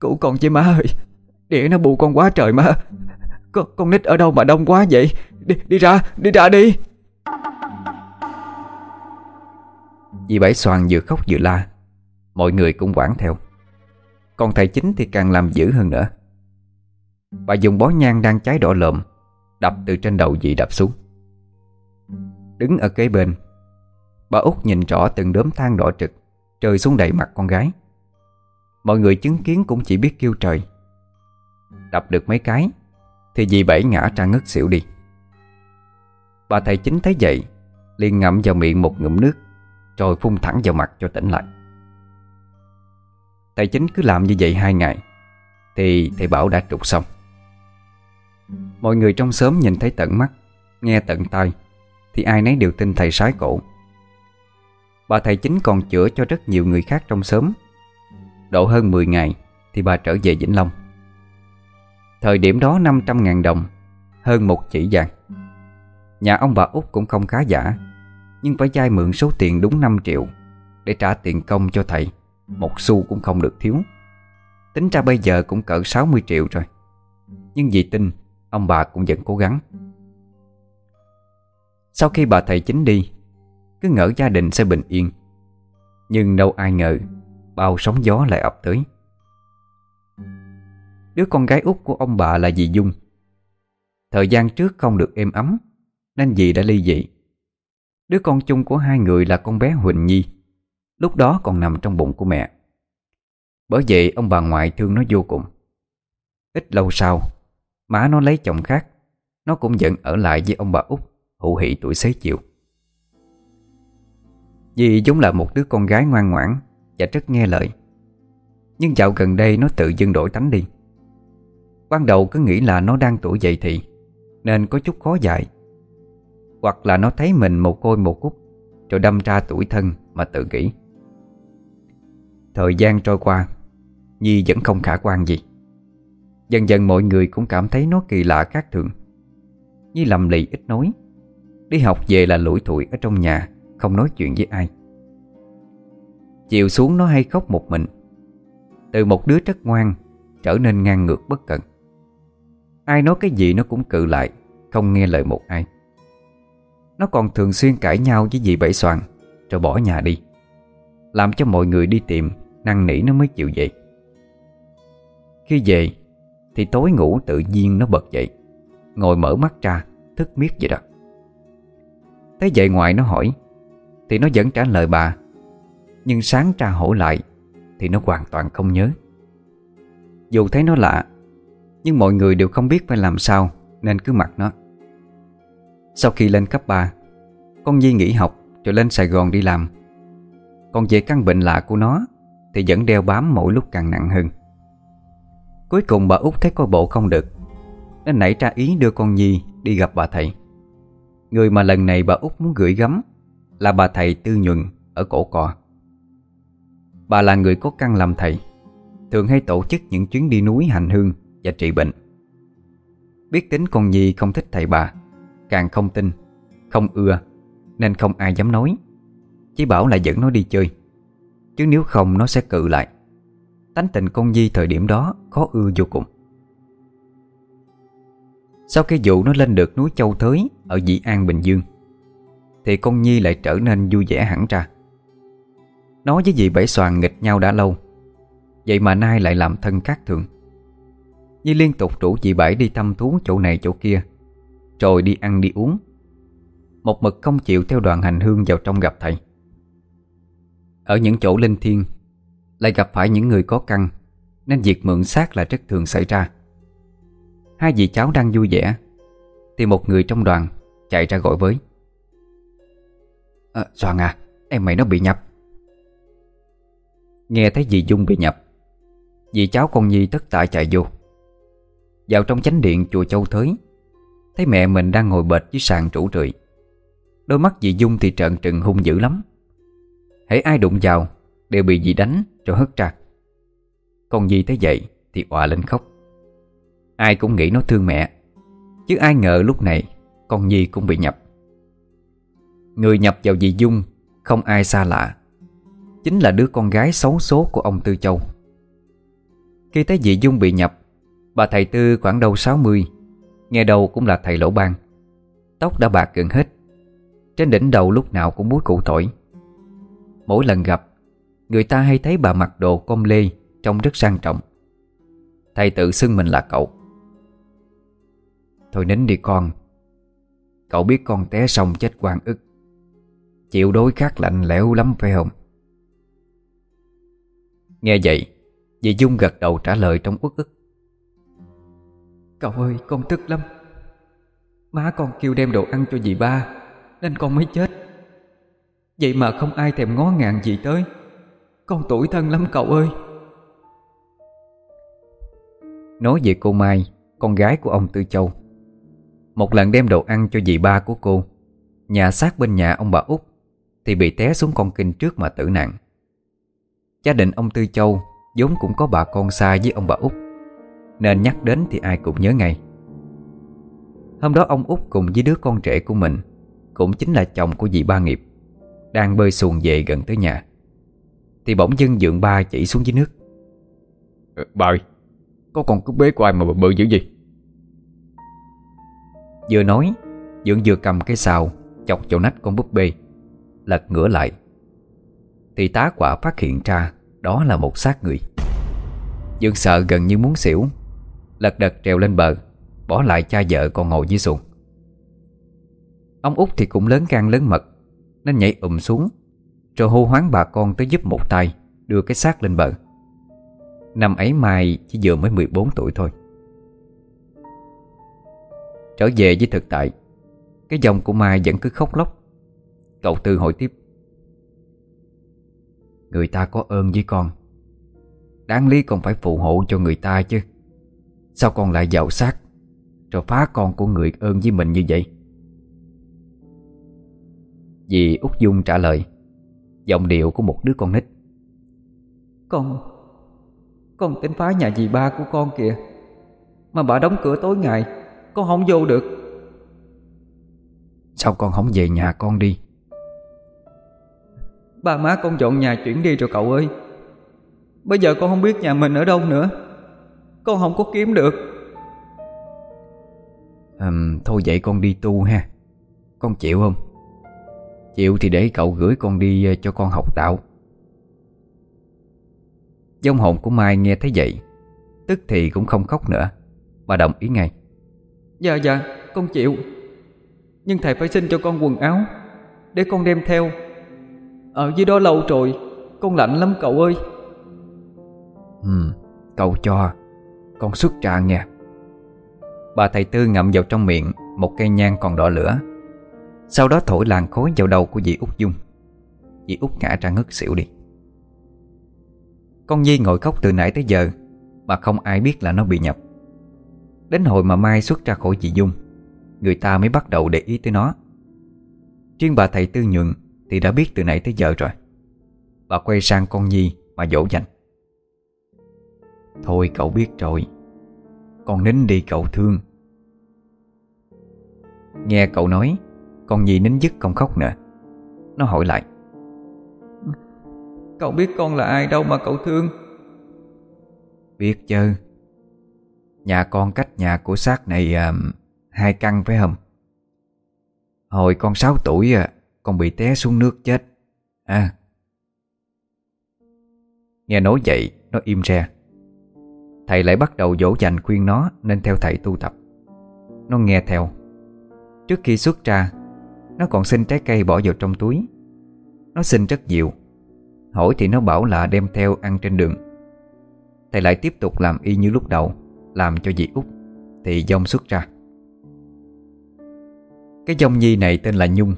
Cứu con chứ má ơi Đĩa nó bù con quá trời má Con, con nít ở đâu mà đông quá vậy? Đi, đi ra, đi ra đi.
Dì Bảy Soàn vừa khóc vừa la Mọi người cũng quản theo. Còn thầy chính thì càng làm dữ hơn nữa. Bà dùng bó nhang đang cháy đỏ lợm, Đập từ trên đầu dì đập xuống. Đứng ở kế bên, Bà út nhìn rõ từng đốm than đỏ trực, trời xuống đầy mặt con gái. Mọi người chứng kiến cũng chỉ biết kêu trời. Đập được mấy cái, Thì dì Bảy ngã ra ngất xỉu đi. Bà thầy chính thấy vậy, liền ngậm vào miệng một ngụm nước, Rồi phun thẳng vào mặt cho tỉnh lại. Thầy chính cứ làm như vậy hai ngày, Thì thầy bảo đã trục xong. Mọi người trong xóm nhìn thấy tận mắt, Nghe tận tai, Thì ai nấy đều tin thầy sái cổ. Bà thầy chính còn chữa cho rất nhiều người khác trong xóm. Độ hơn 10 ngày Thì bà trở về Vĩnh Long. Thời điểm đó 500.000 đồng, Hơn một chỉ vàng. Nhà ông bà út cũng không khá giả, Nhưng phải vay mượn số tiền đúng 5 triệu Để trả tiền công cho thầy. Một xu cũng không được thiếu. Tính ra bây giờ cũng cỡ 60 triệu rồi. Nhưng vì tin Ông bà cũng vẫn cố gắng. Sau khi bà thầy chính đi, Cứ ngỡ gia đình sẽ bình yên. Nhưng đâu ai ngờ, Bao sóng gió lại ập tới. Đứa con gái út của ông bà là dì Dung. Thời gian trước không được êm ấm, Nên dì đã ly dị. Đứa con chung của hai người là con bé Huỳnh Nhi, Lúc đó còn nằm trong bụng của mẹ. Bởi vậy ông bà ngoại thương nó vô cùng. Ít lâu sau Má nó lấy chồng khác. Nó cũng vẫn ở lại với ông bà út, Hữu hỷ tuổi xế chiều. Dì giống là một đứa con gái ngoan ngoãn Và rất nghe lời, Nhưng dạo gần đây nó tự dưng đổi tánh đi. Ban đầu cứ nghĩ là nó đang tuổi dậy thì Nên có chút khó dạy Hoặc là nó thấy mình một côi một cúc Rồi đâm ra tuổi thân mà tự nghĩ. Thời gian trôi qua, Nhi vẫn không khả quan gì. Dần dần mọi người cũng cảm thấy nó kỳ lạ khác thường. Nhi lầm lì ít nói, Đi học về là lủi thủi ở trong nhà, Không nói chuyện với ai. Chiều xuống nó hay khóc một mình. Từ một đứa rất ngoan, Trở nên ngang ngược bất cẩn Ai nói cái gì nó cũng cự lại, Không nghe lời một ai. Nó còn thường xuyên cãi nhau với dì Bảy Soàn Rồi bỏ nhà đi. Làm cho mọi người đi tìm Năng nỉ nó mới chịu vậy Khi về thì tối ngủ tự nhiên nó bật dậy. Ngồi mở mắt ra, Thức miết vậy đó. Thấy vậy ngoài nó hỏi, Thì nó vẫn trả lời bà. Nhưng sáng tra hỏi lại, Thì nó hoàn toàn không nhớ. Dù thấy nó lạ, Nhưng mọi người đều không biết phải làm sao, Nên cứ mặc nó. Sau khi lên cấp 3 Con Di nghỉ học rồi lên Sài Gòn đi làm. Còn về căn bệnh lạ của nó, Thì vẫn đeo bám mỗi lúc càng nặng hơn. Cuối cùng bà út thấy coi bộ không được. Nên nảy ra ý đưa con Nhi đi gặp bà thầy. Người mà lần này bà út muốn gửi gắm Là bà thầy Tư Nhuận ở cổ cò Bà là người có căn làm thầy, Thường hay tổ chức những chuyến đi núi hành hương và trị bệnh. Biết tính con Nhi không thích thầy bà, Càng không tin, Không ưa, Nên không ai dám nói. Chỉ bảo là dẫn nó đi chơi, Chứ nếu không nó sẽ cự lại. Tánh tình con Nhi thời điểm đó khó ưa vô cùng. Sau khi vụ nó lên được núi Châu Thới Ở Dĩ An Bình Dương, Thì con Nhi lại trở nên vui vẻ hẳn ra. Nó với dì Bảy Soàn nghịch nhau đã lâu, Vậy mà nay lại làm thân khác thường. Nhi liên tục rủ dì Bảy đi thăm thú chỗ này chỗ kia, Rồi đi ăn đi uống, Một mực không chịu theo đoàn hành hương vào trong gặp thầy. Ở những chỗ linh thiêng lại gặp phải những người có căn Nên việc mượn xác là rất thường xảy ra. Hai vị cháu đang vui vẻ Thì một người trong đoàn chạy ra gọi với. Ờ, à, Soan à Em mày nó bị nhập. Nghe thấy dì Dung bị nhập Dì cháu con Nhi tất tả chạy vô. Vào trong chánh điện chùa Châu Thới Thấy mẹ mình đang ngồi bệt dưới sàn trụ rượi. Đôi mắt dì Dung thì trợn trừng hung dữ lắm. Hãy ai đụng vào Đều bị dì đánh cho hất ra. Còn dì thấy vậy Thì òa lên khóc. Ai cũng nghĩ nó thương mẹ, Chứ ai ngờ lúc này Con dì cũng bị nhập. Người nhập vào dì Dung Không ai xa lạ, Chính là đứa con gái xấu số của ông Tư Châu. Khi thấy dì Dung bị nhập, Bà thầy Tư khoảng đầu 60 Nghe đầu cũng là thầy lỗ ban, Tóc đã bạc gần hết. Trên đỉnh đầu lúc nào cũng búi cụ thổi Mỗi lần gặp Người ta hay thấy bà mặc đồ com lê Trông rất sang trọng. Thầy tự xưng mình là cậu. Thôi nín đi con. Cậu biết con té xong chết quan ức. Chịu đối khắc lạnh lẽo lắm phải không? Nghe vậy, Dì Dung gật đầu trả lời trong uất ức. Cậu ơi, con tức lắm. Má con kêu đem đồ ăn cho dì ba, Nên con mới chết. Vậy mà không ai thèm ngó ngàng gì tới. Con tuổi thân lắm cậu ơi. Nói về cô Mai, Con gái của ông Tư Châu. Một lần đem đồ ăn cho dì ba của cô, Nhà sát bên nhà ông bà út, Thì bị té xuống con kinh trước mà tử nạn. Gia đình ông Tư Châu vốn cũng có bà con xa với ông bà út, Nên nhắc đến thì ai cũng nhớ ngay. Hôm đó ông út cùng với đứa con trẻ của mình, Cũng chính là chồng của dì ba nghiệp, Đang bơi xuồng về gần tới nhà. Thì bỗng dưng dượng ba chỉ xuống dưới nước.
Ừ, Bà ơi Có con cúp bế của ai mà bà bự dữ gì?
Vừa nói Dượng vừa cầm cái xào Chọc chỗ nách con búp bê Lật ngửa lại. Thì tá quả phát hiện ra Đó là một xác người. Dương sợ gần như muốn xỉu Lật đật trèo lên bờ Bỏ lại cha vợ còn ngồi dưới xuồng. Ông út thì cũng lớn gan lớn mật Nên nhảy ụm xuống rồi hô hoáng bà con tới giúp một tay Đưa cái xác lên bờ. Năm ấy Mai chỉ vừa mới 14 tuổi thôi. Trở về với thực tại Cái dòng của Mai vẫn cứ khóc lóc. Cậu Tư hỏi tiếp. Người ta có ơn với con. Đáng lý con phải phụ hộ cho người ta chứ. Sao con lại giàu xác, Rồi phá con của người ơn với mình như vậy? Dì Út Dung trả lời. Giọng điệu của một đứa con nít. Con Con tính phá nhà dì ba của con kìa. Mà bà đóng cửa tối ngày Con không vô được. Sao con không về nhà con đi? Ba má con dọn nhà chuyển đi rồi cậu ơi. Bây giờ con không biết nhà mình ở đâu nữa. Con không có kiếm được. À, Thôi vậy con đi tu ha. Con chịu không Chịu thì để cậu gửi con đi ờ, cho con học đạo. Dông hồn của Mai nghe thấy vậy Tức thì cũng không khóc nữa. Mà đồng ý ngay. Dạ dạ con chịu. Nhưng thầy phải xin cho con quần áo Để con đem theo. Ở dưới đó lâu rồi Con lạnh lắm cậu ơi. Ừ cậu cho Con xuất trà nha Bà thầy Tư ngậm vào trong miệng Một cây nhang còn đỏ lửa sau đó thổi làn khói vào đầu của dì út Dung. Dì út ngã ra ngất xỉu đi. Con Nhi ngồi khóc từ nãy tới giờ, Mà không ai biết là nó bị nhập. Đến hồi mà Mai xuất ra khỏi dì Dung, Người ta mới bắt đầu để ý tới nó. Riêng bà thầy Tư Nhuận Thì đã biết từ nãy tới giờ rồi. Bà quay sang con Nhi mà dỗ dành. Thôi cậu biết rồi, Con nín đi cậu thương. Nghe cậu nói con Nhi nín dứt không khóc nữa. Nó hỏi lại. Cậu biết con là ai đâu mà cậu thương. Biết chứ. Nhà con cách nhà của xác này à, Hai căn phải không? Hồi con 6 tuổi à, Con bị té xuống nước chết. À. Nghe nói vậy Nó im ra Thầy lại bắt đầu dỗ dành khuyên nó Nên theo thầy tu tập. Nó nghe theo. Trước khi xuất ra nó còn xin trái cây bỏ vào trong túi. Nó xin rất nhiều. Hỏi thì nó bảo là đem theo ăn trên đường. Thầy lại tiếp tục làm y như lúc đầu, Làm cho dì út, Thì dông xuất ra. Cái dông nhi này tên là Nhung.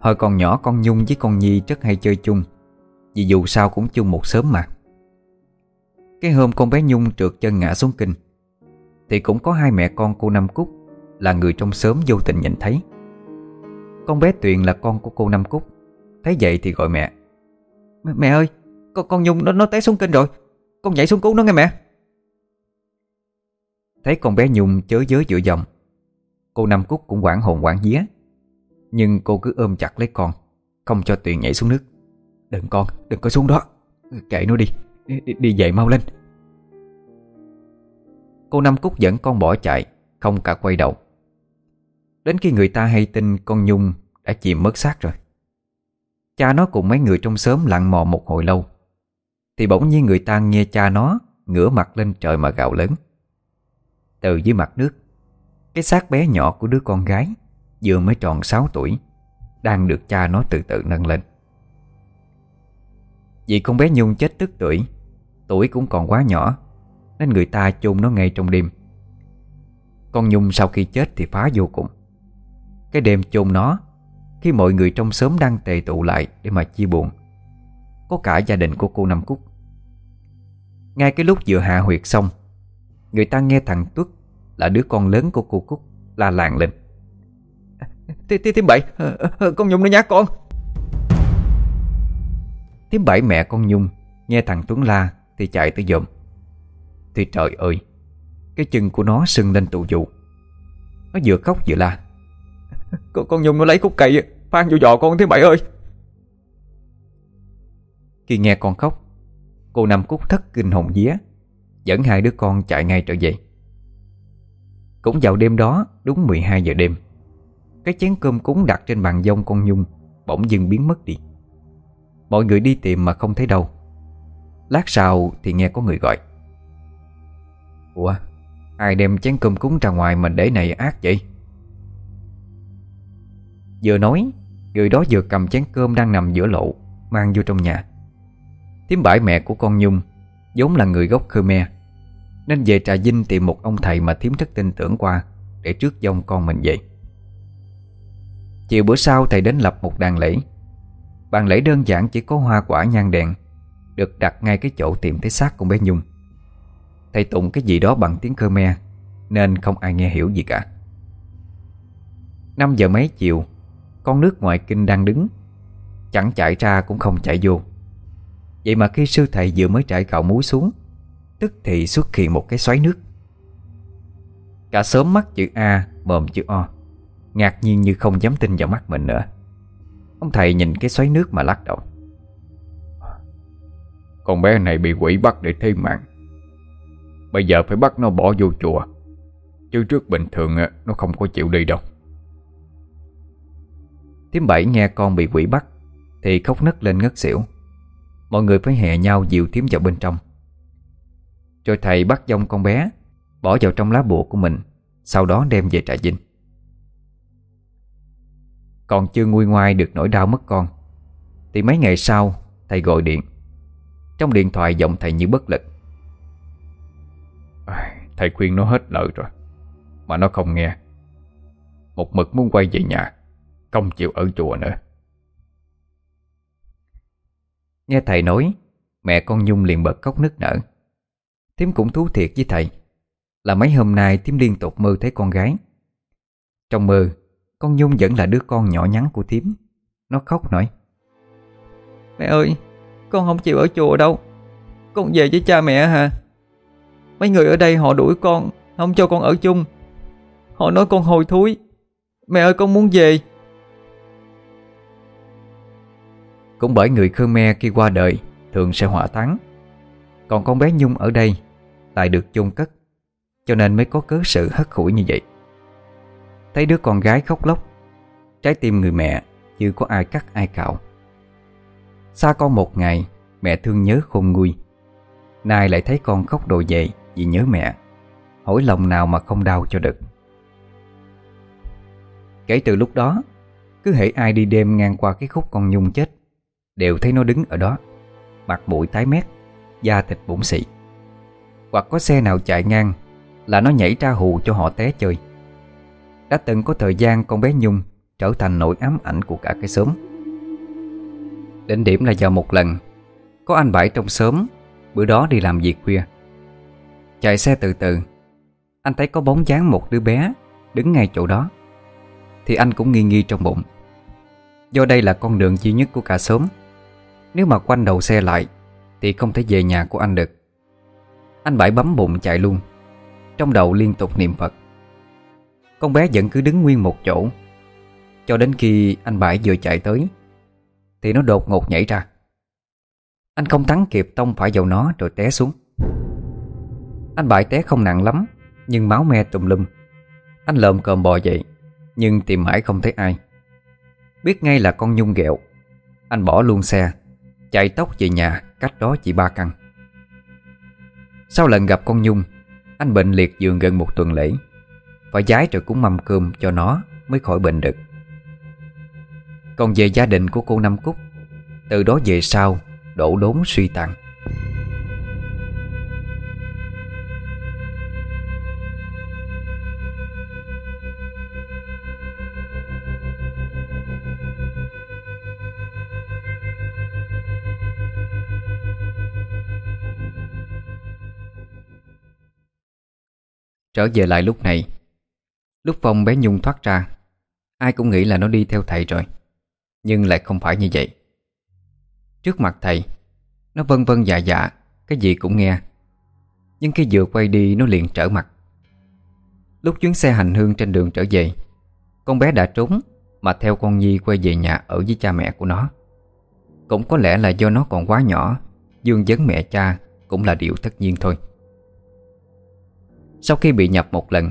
Hồi còn nhỏ con Nhung với con Nhi rất hay chơi chung, Vì dù sao cũng chung một sớm mà. Cái hôm con bé Nhung trượt chân ngã xuống kinh, Thì cũng có hai mẹ con cô Năm Cúc Là người trong sớm vô tình nhìn thấy. Con bé Tuyền là con của cô Năm Cúc. Thấy vậy thì gọi mẹ. Mẹ, mẹ ơi con, con Nhung nó, nó té xuống kinh rồi. Con nhảy xuống cứu nó nghe mẹ. Thấy con bé Nhung chớ giới giữa dòng Cô Năm Cúc cũng quảng hồn quảng vía. Nhưng cô cứ ôm chặt lấy con Không cho Tuyền nhảy xuống nước. Đừng con, đừng có xuống đó. Kệ nó đi, đi, đi dậy mau lên. Cô Năm Cúc dẫn con bỏ chạy Không cả quay đầu Đến khi người ta hay tin con Nhung Đã chìm mất xác rồi. Cha nó cùng mấy người trong xóm lặng mò một hồi lâu. Thì bỗng nhiên người ta nghe cha nó Ngửa mặt lên trời mà gào lớn. Từ dưới mặt nước, Cái xác bé nhỏ của đứa con gái Vừa mới tròn 6 tuổi Đang được cha nó từ từ nâng lên. Vì con bé Nhung chết tức tuổi Tuổi cũng còn quá nhỏ, Nên người ta chôn nó ngay trong đêm. Con Nhung sau khi chết thì phá vô cùng. Cái đêm chôn nó, Khi mọi người trong xóm đang tề tụ lại Để mà chia buồn. Có cả gia đình của cô Năm Cúc. Ngay cái lúc vừa hạ huyệt xong, Người ta nghe thằng Tuất Là đứa con lớn của cô Cúc La làng lên.
Tím bảy ờ, ờ, Con Nhung nó nhát con.
Tím bảy mẹ con Nhung Nghe thằng Tuấn la Thì chạy tới dòm. Thì trời ơi, Cái chân của nó sưng lên tụ dụ. Nó vừa khóc vừa la. [laughs]
Con, con Nhung nó lấy khúc cây Phan vô giò con thứ bảy ơi.
Khi nghe con khóc Cô nằm Cúc thất kinh hồn vía Dẫn hai đứa con chạy ngay trở về. Cũng vào đêm đó Đúng 12 giờ đêm Cái chén cơm cúng đặt trên bàn dông con Nhung Bỗng dưng biến mất đi. Mọi người đi tìm mà không thấy đâu. Lát sau thì nghe có người gọi. Ủa Ai đem chén cơm cúng ra ngoài mà để này ác vậy? Vừa nói, Người đó vừa cầm chén cơm đang nằm giữa lộ Mang vô trong nhà. Tím bãi mẹ của con Nhung vốn là người gốc Khmer, Nên về Trà Vinh tìm một ông thầy mà thím rất tin tưởng qua Để trước dông con mình về. Chiều bữa sau, thầy đến lập một đàn lễ. Bàn lễ đơn giản chỉ có hoa quả nhang đèn, Được đặt ngay cái chỗ tìm thấy xác con bé Nhung. Thầy tụng cái gì đó bằng tiếng Khmer, Nên không ai nghe hiểu gì cả. 5 giờ mấy chiều con nước ngoài kinh đang đứng. Chẳng chạy ra cũng không chạy vô. Vậy mà khi sư thầy vừa mới trải cạo muối xuống, Tức thì xuất hiện một cái xoáy nước. Cả sớm mắt chữ A, Mồm chữ O, Ngạc nhiên như không dám tin vào mắt mình nữa. Ông thầy nhìn cái xoáy nước mà lắc đầu.
Con bé này bị quỷ bắt để thi mạng. Bây giờ phải bắt nó bỏ vô chùa. Chứ trước bình thường nó không có chịu đi đâu.
Thím bảy nghe con bị quỷ bắt, Thì khóc nấc lên ngất xỉu. Mọi người phải hè nhau dìu thím vào bên trong. Rồi thầy bắt dông con bé, Bỏ vào trong lá bùa của mình, Sau đó đem về trại dinh Còn chưa nguôi ngoai được nỗi đau mất con, Thì mấy ngày sau, Thầy gọi điện. Trong điện thoại giọng thầy như bất lực.
Thầy khuyên nó hết lợi rồi, Mà nó không nghe. Một mực muốn quay về nhà. Không chịu ở chùa nữa.
Nghe thầy nói, Mẹ con Nhung liền bật khóc nức nở. Thím cũng thú thiệt với thầy, Là mấy hôm nay thím liên tục mơ thấy con gái. Trong mơ, Con Nhung vẫn là đứa con nhỏ nhắn của thím. Nó khóc nói,
Mẹ ơi, Con không chịu ở chùa đâu. Con về với cha mẹ hả? Mấy người ở đây họ đuổi con, Không cho con ở chung. Họ nói con hồi thúi Mẹ ơi, con muốn về.
Cũng bởi người Khmer khi qua đời Thường sẽ hỏa táng. Còn con bé Nhung ở đây Lại được chôn cất, Cho nên mới có cớ sự hất hủi như vậy. Thấy đứa con gái khóc lóc, Trái tim người mẹ như có ai cắt ai cạo. Xa con một ngày, Mẹ thương nhớ khôn nguôi. Nay lại thấy con khóc đồ dậy Vì nhớ mẹ, Hỏi lòng nào mà không đau cho được. Kể từ lúc đó, Cứ hễ ai đi đêm ngang qua cái khúc con Nhung chết Đều thấy nó đứng ở đó, Mặt mũi tái mét, Da thịt bụng xị. Hoặc có xe nào chạy ngang Là nó nhảy ra hù cho họ té chơi. Đã từng có thời gian con bé Nhung Trở thành nỗi ám ảnh của cả cái xóm. Đến điểm là vào một lần, Có anh Bảy trong xóm, Bữa đó đi làm việc khuya. Chạy xe từ từ, Anh thấy có bóng dáng một đứa bé Đứng ngay chỗ đó. Thì anh cũng nghi nghi trong bụng. Do đây là con đường duy nhất của cả xóm. Nếu mà quanh đầu xe lại, Thì không thể về nhà của anh được. Anh Bảy bấm bụng chạy luôn, Trong đầu liên tục niệm Phật. Con bé vẫn cứ đứng nguyên một chỗ. Cho đến khi anh Bảy vừa chạy tới, Thì nó đột ngột nhảy ra. Anh không thắng kịp, tông phải vào nó rồi té xuống. Anh Bảy té không nặng lắm, Nhưng máu me tùm lum. Anh lợm cơm bò dậy, Nhưng tìm mãi không thấy ai. Biết ngay là con Nhung ghẹo. Anh bỏ luôn xe. Chạy tốc về nhà, cách đó chỉ ba căn. Sau lần gặp con Nhung, Anh bệnh liệt giường gần một tuần lễ. Phải giái rồi cũng mâm cơm cho nó Mới khỏi bệnh được. Còn về gia đình của cô Năm Cúc, Từ đó về sau, Đổ đốn suy tàn. Trở về lại lúc này. Lúc Phong bé Nhung thoát ra, Ai cũng nghĩ là nó đi theo thầy rồi. Nhưng lại không phải như vậy. Trước mặt thầy, Nó vân vân dạ dạ Cái gì cũng nghe. Nhưng khi vừa quay đi, nó liền trở mặt. Lúc chuyến xe hành hương trên đường trở về, Con bé đã trốn Mà theo con Nhi quay về nhà ở với cha mẹ của nó. Cũng có lẽ là do nó còn quá nhỏ, Dương vấn mẹ cha Cũng là điều tất nhiên thôi sau khi bị nhập một lần,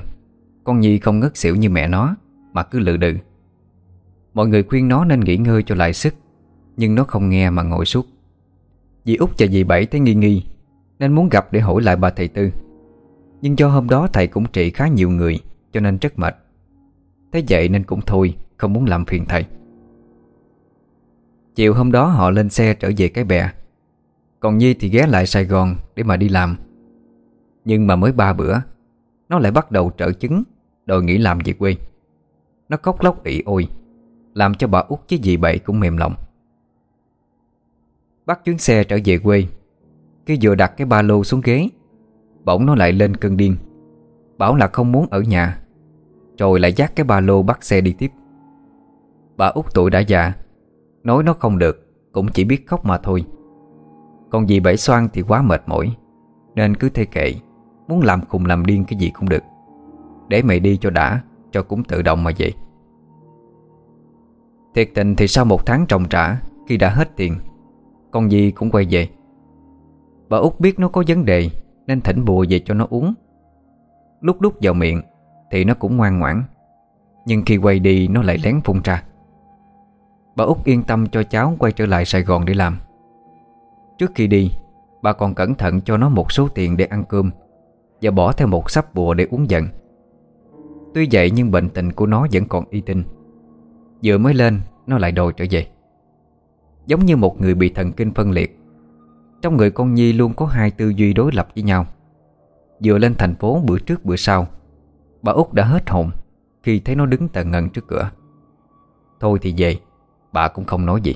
Con Nhi không ngất xỉu như mẹ nó, Mà cứ lự đừ. Mọi người khuyên nó nên nghỉ ngơi cho lại sức, Nhưng nó không nghe mà ngồi suốt. Dì Út và dì Bảy thấy nghi nghi, Nên muốn gặp để hỏi lại bà thầy Tư. Nhưng do hôm đó thầy cũng trị khá nhiều người, Cho nên rất mệt. Thế vậy nên cũng thôi, Không muốn làm phiền thầy. Chiều hôm đó họ lên xe trở về cái bè. Còn Nhi thì ghé lại Sài Gòn Để mà đi làm. Nhưng mà mới ba bữa nó lại bắt đầu trở chứng. Đòi nghỉ làm về quê. Nó khóc lóc ị ôi, Làm cho bà út với dì bậy cũng mềm lòng. Bắt chuyến xe trở về quê. Khi vừa đặt cái ba lô xuống ghế, Bỗng nó lại lên cơn điên. Bảo là không muốn ở nhà, Rồi lại dắt cái ba lô bắt xe đi tiếp. Bà út tuổi đã già, Nói nó không được, Cũng chỉ biết khóc mà thôi. Còn dì bảy xoan thì quá mệt mỏi, Nên cứ thê kệ. Muốn làm khùng làm điên cái gì cũng được. Để mày đi cho đã, Cho cũng tự động mà vậy. Thiệt tình thì sau một tháng trồng trả, Khi đã hết tiền, Con gì cũng quay về. Bà út biết nó có vấn đề, Nên thỉnh bùa về cho nó uống. Lúc đút vào miệng, Thì nó cũng ngoan ngoãn, Nhưng khi quay đi, nó lại lén phun ra. Bà út yên tâm cho cháu quay trở lại Sài Gòn để làm. Trước khi đi, Bà còn cẩn thận cho nó một số tiền để ăn cơm và bỏ theo một sắp bùa để uống giận. Tuy vậy nhưng bệnh tình của nó vẫn còn y tinh. Vừa mới lên, Nó lại đòi trở về. Giống như một người bị thần kinh phân liệt. Trong người con Nhi luôn có hai tư duy đối lập với nhau. Vừa lên thành phố bữa trước bữa sau, Bà út đã hết hồn Khi thấy nó đứng tận ngần trước cửa. Thôi thì về, Bà cũng không nói gì.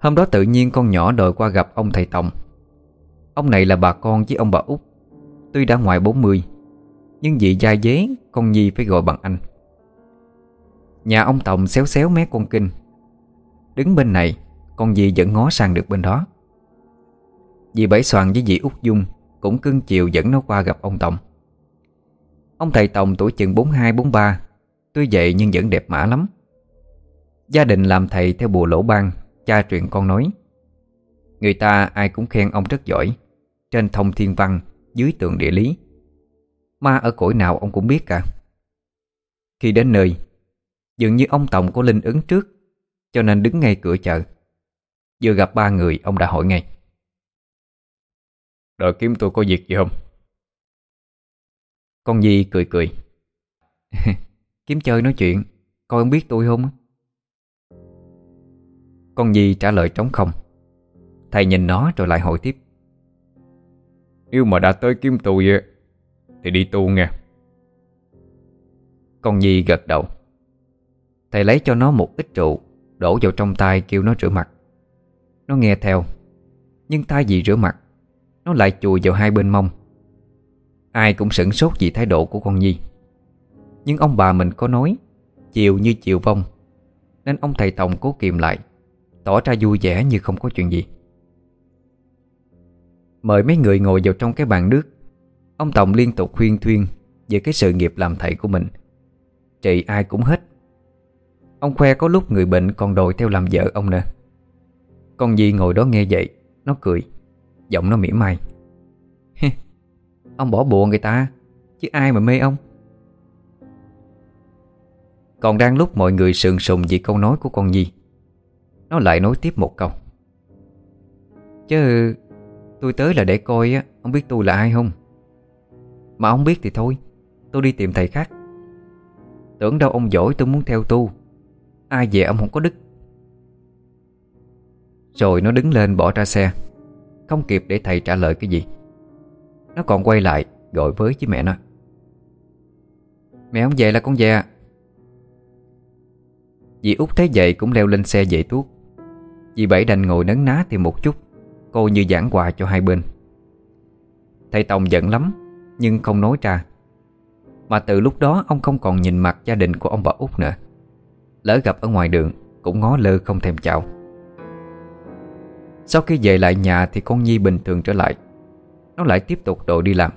Hôm đó tự nhiên con nhỏ đòi qua gặp ông thầy tổng. Ông này là bà con với ông bà út. Tuy đã ngoài 40 Nhưng vì gia dế, Con Nhi phải gọi bằng anh. Nhà ông Tổng xéo xéo mé con kinh. Đứng bên này, Con Nhi vẫn ngó sang được bên đó. Dì Bảy Soàn với dì út Dung, Cũng cưng chiều dẫn nó qua gặp ông Tổng Ông thầy Tổng tuổi chừng 42-43 Tuy vậy nhưng vẫn đẹp mã lắm. Gia đình làm thầy theo bùa lỗ ban, Cha truyền con nói, Người ta ai cũng khen ông rất giỏi trên thông thiên văn Dưới tường địa lý Ma ở cõi nào ông cũng biết cả Khi đến nơi Dường như ông Tổng có linh ứng trước Cho nên đứng ngay cửa chợ Vừa gặp ba người ông đã hỏi ngay
Đợi kiếm tôi có việc gì không?
Con Di cười cười. [laughs] Kiếm chơi nói chuyện Coi ông biết tôi không? Con Di trả lời trống không Thầy nhìn nó rồi lại hỏi tiếp
nếu mà đã tới kiếm tôi Thì đi tu nghe.
Con Nhi gật đầu. Thầy lấy cho nó một ít rượu, Đổ vào trong tay kêu nó rửa mặt. Nó nghe theo, Nhưng thay vì rửa mặt, Nó lại chùi vào hai bên mông. Ai cũng sửng sốt vì thái độ của con Nhi. Nhưng ông bà mình có nói, Chiều như chiều vong, Nên ông thầy Tòng cố kìm lại, Tỏ ra vui vẻ như không có chuyện gì. Mời mấy người ngồi vào trong cái bàn nước. Ông tổng liên tục khuyên thuyên Về cái sự nghiệp làm thầy của mình. Trị ai cũng hết. Ông khoe có lúc người bệnh còn đòi theo làm vợ ông nè Con Di ngồi đó nghe vậy Nó cười Giọng nó mỉa mai. Ông bỏ bùa người ta Chứ ai mà mê ông? Còn đang lúc mọi người sườn sùng vì câu nói của con di, Nó lại nói tiếp một câu. Chứ tôi tới là để coi á Ông biết tôi là ai không. Mà ông biết thì thôi, Tôi đi tìm thầy khác. Tưởng đâu ông giỏi, tôi muốn theo tu. Ai về ông không có đức. Rồi nó đứng lên bỏ ra xe. Không kịp để thầy trả lời cái gì. Nó còn quay lại, Gọi với với mẹ nó. Mẹ không về là con về à Dì út thấy vậy cũng leo lên xe về tuốt. Dì Bảy đành ngồi nấn ná thêm một chút. Cô như giảng quà cho hai bên. Thầy Tòng giận lắm, Nhưng không nói ra. Mà từ lúc đó, ông không còn nhìn mặt gia đình của ông bà út nữa. Lỡ gặp ở ngoài đường, Cũng ngó lơ không thèm chào. Sau khi về lại nhà Thì con Nhi bình thường trở lại. Nó lại tiếp tục đội đi làm.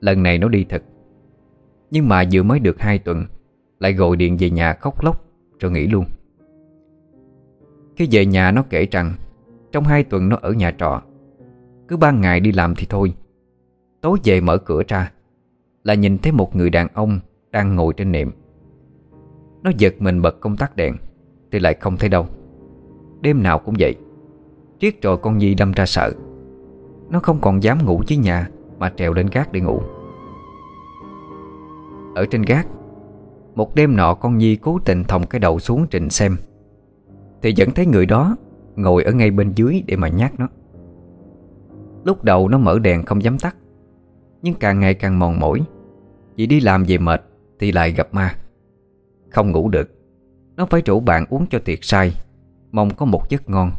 Lần này nó đi thật. Nhưng mà vừa mới được hai tuần, Lại gọi điện về nhà khóc lóc, Rồi nghỉ luôn. Khi về nhà, nó kể rằng trong hai tuần nó ở nhà trọ. Cứ ban ngày đi làm thì thôi. Tối về mở cửa ra, Là nhìn thấy một người đàn ông Đang ngồi trên nệm. Nó giật mình bật công tắc đèn, Thì lại không thấy đâu. Đêm nào cũng vậy, Triết rồi con Nhi đâm ra sợ. Nó không còn dám ngủ dưới nhà Mà trèo lên gác để ngủ. Ở trên gác, Một đêm nọ con Nhi cố tình thòng cái đầu xuống trình xem, Thì vẫn thấy người đó Ngồi ở ngay bên dưới để mà nhát nó. Lúc đầu nó mở đèn không dám tắt, Nhưng càng ngày càng mòn mỏi. Chỉ đi làm về mệt Thì lại gặp ma. Không ngủ được, Nó phải rủ bạn uống cho tiệc say Mong có một giấc ngon.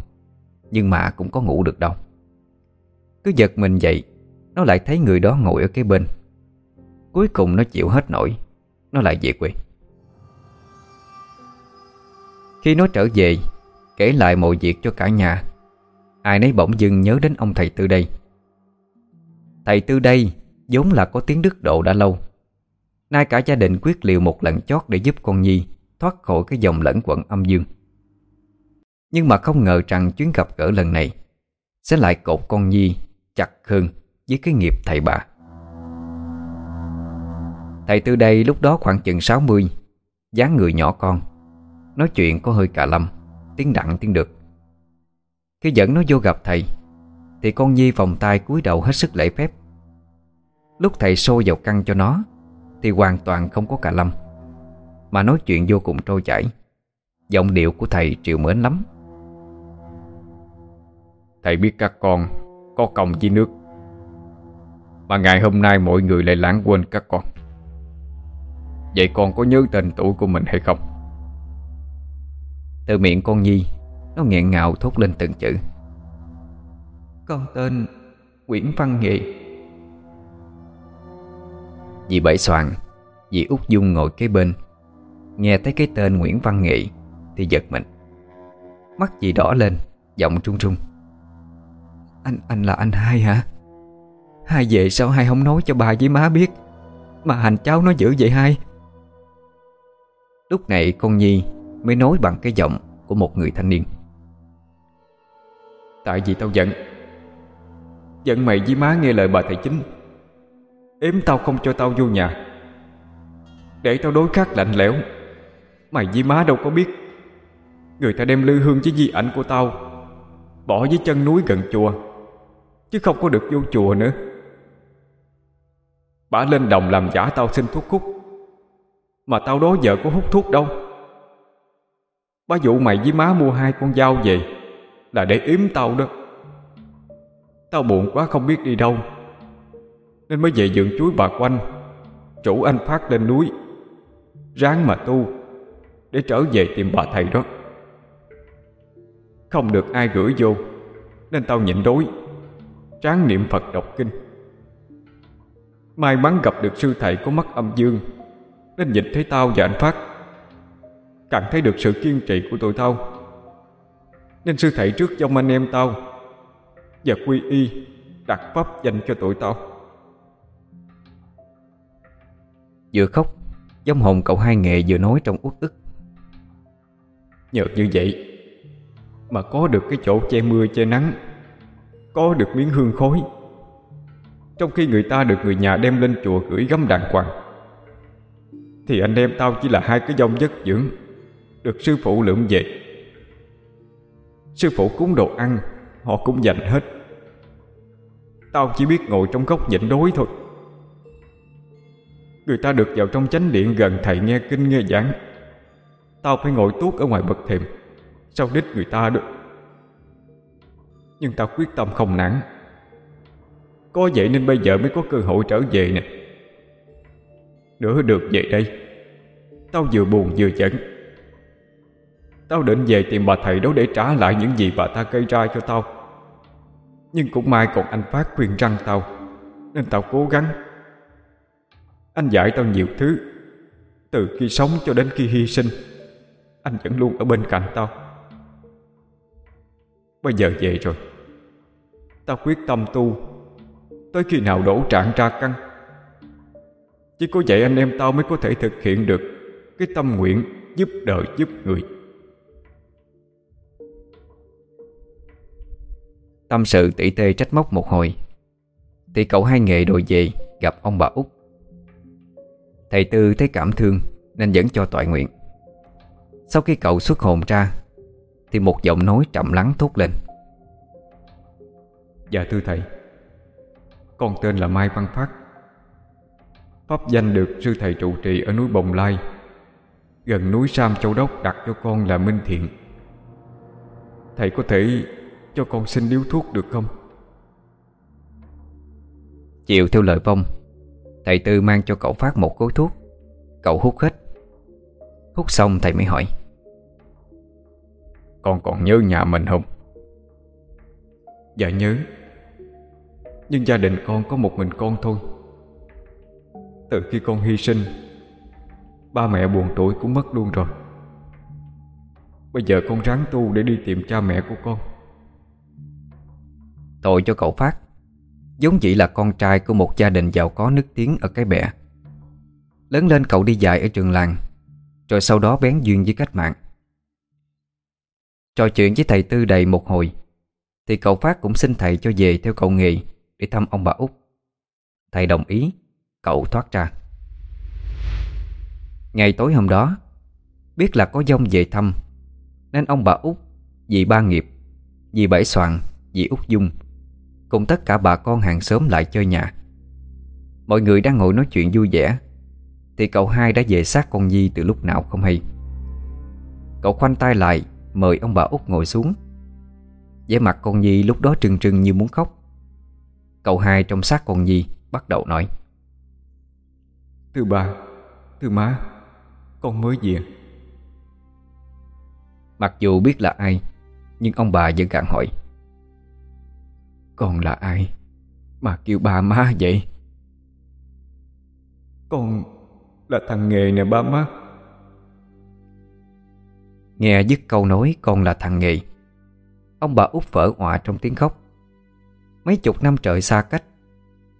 Nhưng mà cũng có ngủ được đâu. Cứ giật mình dậy, Nó lại thấy người đó ngồi ở cái bên. Cuối cùng nó chịu hết nổi, Nó lại về quê. Khi nó trở về Kể lại mọi việc cho cả nhà. Ai nấy bỗng dưng nhớ đến ông thầy Tư đây. Thầy Tư đây vốn là có tiếng đức độ đã lâu. Nay cả gia đình quyết liều một lần chót để giúp con Nhi Thoát khỏi cái dòng lẫn quẩn âm dương. Nhưng mà không ngờ rằng chuyến gặp gỡ lần này Sẽ lại cột con Nhi chặt hơn với cái nghiệp thầy bà. Thầy Tư đây lúc đó khoảng chừng 60 dáng người nhỏ con, Nói chuyện có hơi cà lâm. Tiếng đặng tiếng được. Khi dẫn nó vô gặp thầy, Thì con Nhi vòng tay cúi đầu hết sức lễ phép. Lúc thầy xô vào căng cho nó, Thì hoàn toàn không có cà lâm, Mà nói chuyện vô cùng trôi chảy. Giọng điệu của thầy triều mến lắm.
Thầy biết các con Có công với nước, Mà ngày hôm nay mọi người lại lãng quên các con. Vậy con có nhớ tên tuổi của mình hay không?
Từ miệng con Nhi Nó nghẹn ngào thốt lên từng chữ.
Con tên Nguyễn Văn Nghị
Dì Bảy Soàn Dì Út Dung ngồi kế bên. Nghe thấy cái tên Nguyễn Văn Nghị Thì giật mình. Mắt dì đỏ lên Giọng trung trung.
Anh anh là anh hai hả? Hai về sao hai không nói cho bà với má biết? Mà hành cháu nó dữ vậy hai?
Lúc này con Nhi Mới nói bằng cái giọng của một người thanh niên.
Tại vì tao giận. Giận mày với má nghe lời bà thầy chính. Ếm tao không cho tao vô nhà. Để tao đối khắc lạnh lẽo. Mày với má đâu có biết. Người ta đem lư hương với di ảnh của tao, Bỏ dưới chân núi gần chùa, Chứ không có được vô chùa nữa. Bà lên đồng làm giả tao xin thuốc hút. Mà tao đó vợ có hút thuốc đâu. Bá dụ mày với má mua hai con dao về Là để yếm tao đó. Tao buồn quá không biết đi đâu. Nên mới về vườn chuối bà quanh Chủ anh phát lên núi, Ráng mà tu, Để trở về tìm bà thầy đó. Không được ai gửi vô, Nên tao nhịn đối Tráng niệm Phật đọc kinh. May mắn gặp được sư thầy có mắt âm dương, Nên nhìn thấy tao và anh Phát Càng thấy được sự kiên trì của tụi tao. Nên sư thầy trước trong anh em tao Và quy y Đặt pháp dành cho tụi tao.
Vừa khóc Giống hồn cậu hai nghệ vừa nói trong uất ức.
Nhờ như vậy Mà có được cái chỗ che mưa che nắng Có được miếng hương khói. Trong khi người ta được người nhà đem lên chùa gửi gắm đàng hoàng Thì anh em tao chỉ là hai cái dông giấc dưỡng được sư phụ lượm về. Sư phụ cúng đồ ăn, Họ cũng dành hết. Tao chỉ biết ngồi trong góc nhịn đối thôi. Người ta được vào trong chánh điện gần thầy nghe kinh nghe giảng. Tao phải ngồi tuốt ở ngoài bậc thềm, Sau đích người ta được Nhưng tao quyết tâm không nản. Có vậy nên bây giờ mới có cơ hội trở về nè. Nữa được về đây, Tao vừa buồn vừa giận. Tao định về tìm bà thầy đó để trả lại những gì bà ta gây ra cho tao. Nhưng cũng may còn anh Phát khuyên răng tao, Nên tao cố gắng. Anh dạy tao nhiều thứ, Từ khi sống cho đến khi hy sinh, Anh vẫn luôn ở bên cạnh tao. Bây giờ về rồi, Tao quyết tâm tu, Tới khi nào đổ trạng ra căn Chỉ có vậy anh em tao mới có thể thực hiện được Cái tâm nguyện giúp đời giúp người.
Tâm sự tỉ tê trách móc một hồi. Thì cậu hai nghệ đội về, Gặp ông bà út. Thầy Tư thấy cảm thương, Nên dẫn cho tọa nguyện. Sau khi cậu xuất hồn ra, Thì một giọng nói trầm lắng thốt lên.
Dạ thưa thầy, Con tên là Mai Văn Phát. Pháp danh được sư thầy trụ trì ở núi Bồng Lai, Gần núi Sam Châu Đốc đặt cho con là Minh Thiện. Thầy có thể cho con xin điếu thuốc được không?
Chịu theo lời vong Thầy Tư mang cho cậu phát một gói thuốc. Cậu hút hết. Hút xong thầy mới hỏi.
Con còn nhớ nhà mình không? Dạ nhớ. Nhưng gia đình con có một mình con thôi. Từ khi con hy sinh Ba mẹ buồn tuổi cũng mất luôn rồi. Bây giờ con ráng tu để đi tìm cha mẹ của con
Tội cho cậu Phát. Giống chỉ là con trai của một gia đình giàu có nức tiếng ở cái bè. Lớn lên cậu đi dạy ở trường làng, Rồi sau đó bén duyên với cách mạng. Trò chuyện với thầy Tư đầy một hồi, Thì cậu Phát cũng xin thầy cho về theo cậu nghề Để thăm ông bà út. Thầy đồng ý, Cậu thoát ra. Ngày tối hôm đó, Biết là có dông về thăm, Nên ông bà út Dì Ba Nghiệp Dì Bảy Soạn Dì Út Dung Cùng tất cả bà con hàng xóm lại chơi nhà. Mọi người đang ngồi nói chuyện vui vẻ. Thì cậu hai đã về sát con Nhi từ lúc nào không hay? Cậu khoanh tay lại Mời ông bà út ngồi xuống. Vẻ mặt con Nhi lúc đó trừng trừng như muốn khóc. Cậu hai trong sát con Nhi Bắt đầu nói.
Thưa bà Thưa má Con mới về.
Mặc dù biết là ai Nhưng ông bà vẫn gặng hỏi
Con là ai Mà kêu ba má vậy? Con là thằng nghề nè ba má.
Nghe dứt câu nói con là thằng nghề. Ông bà út vỡ ọa trong tiếng khóc. Mấy chục năm trời xa cách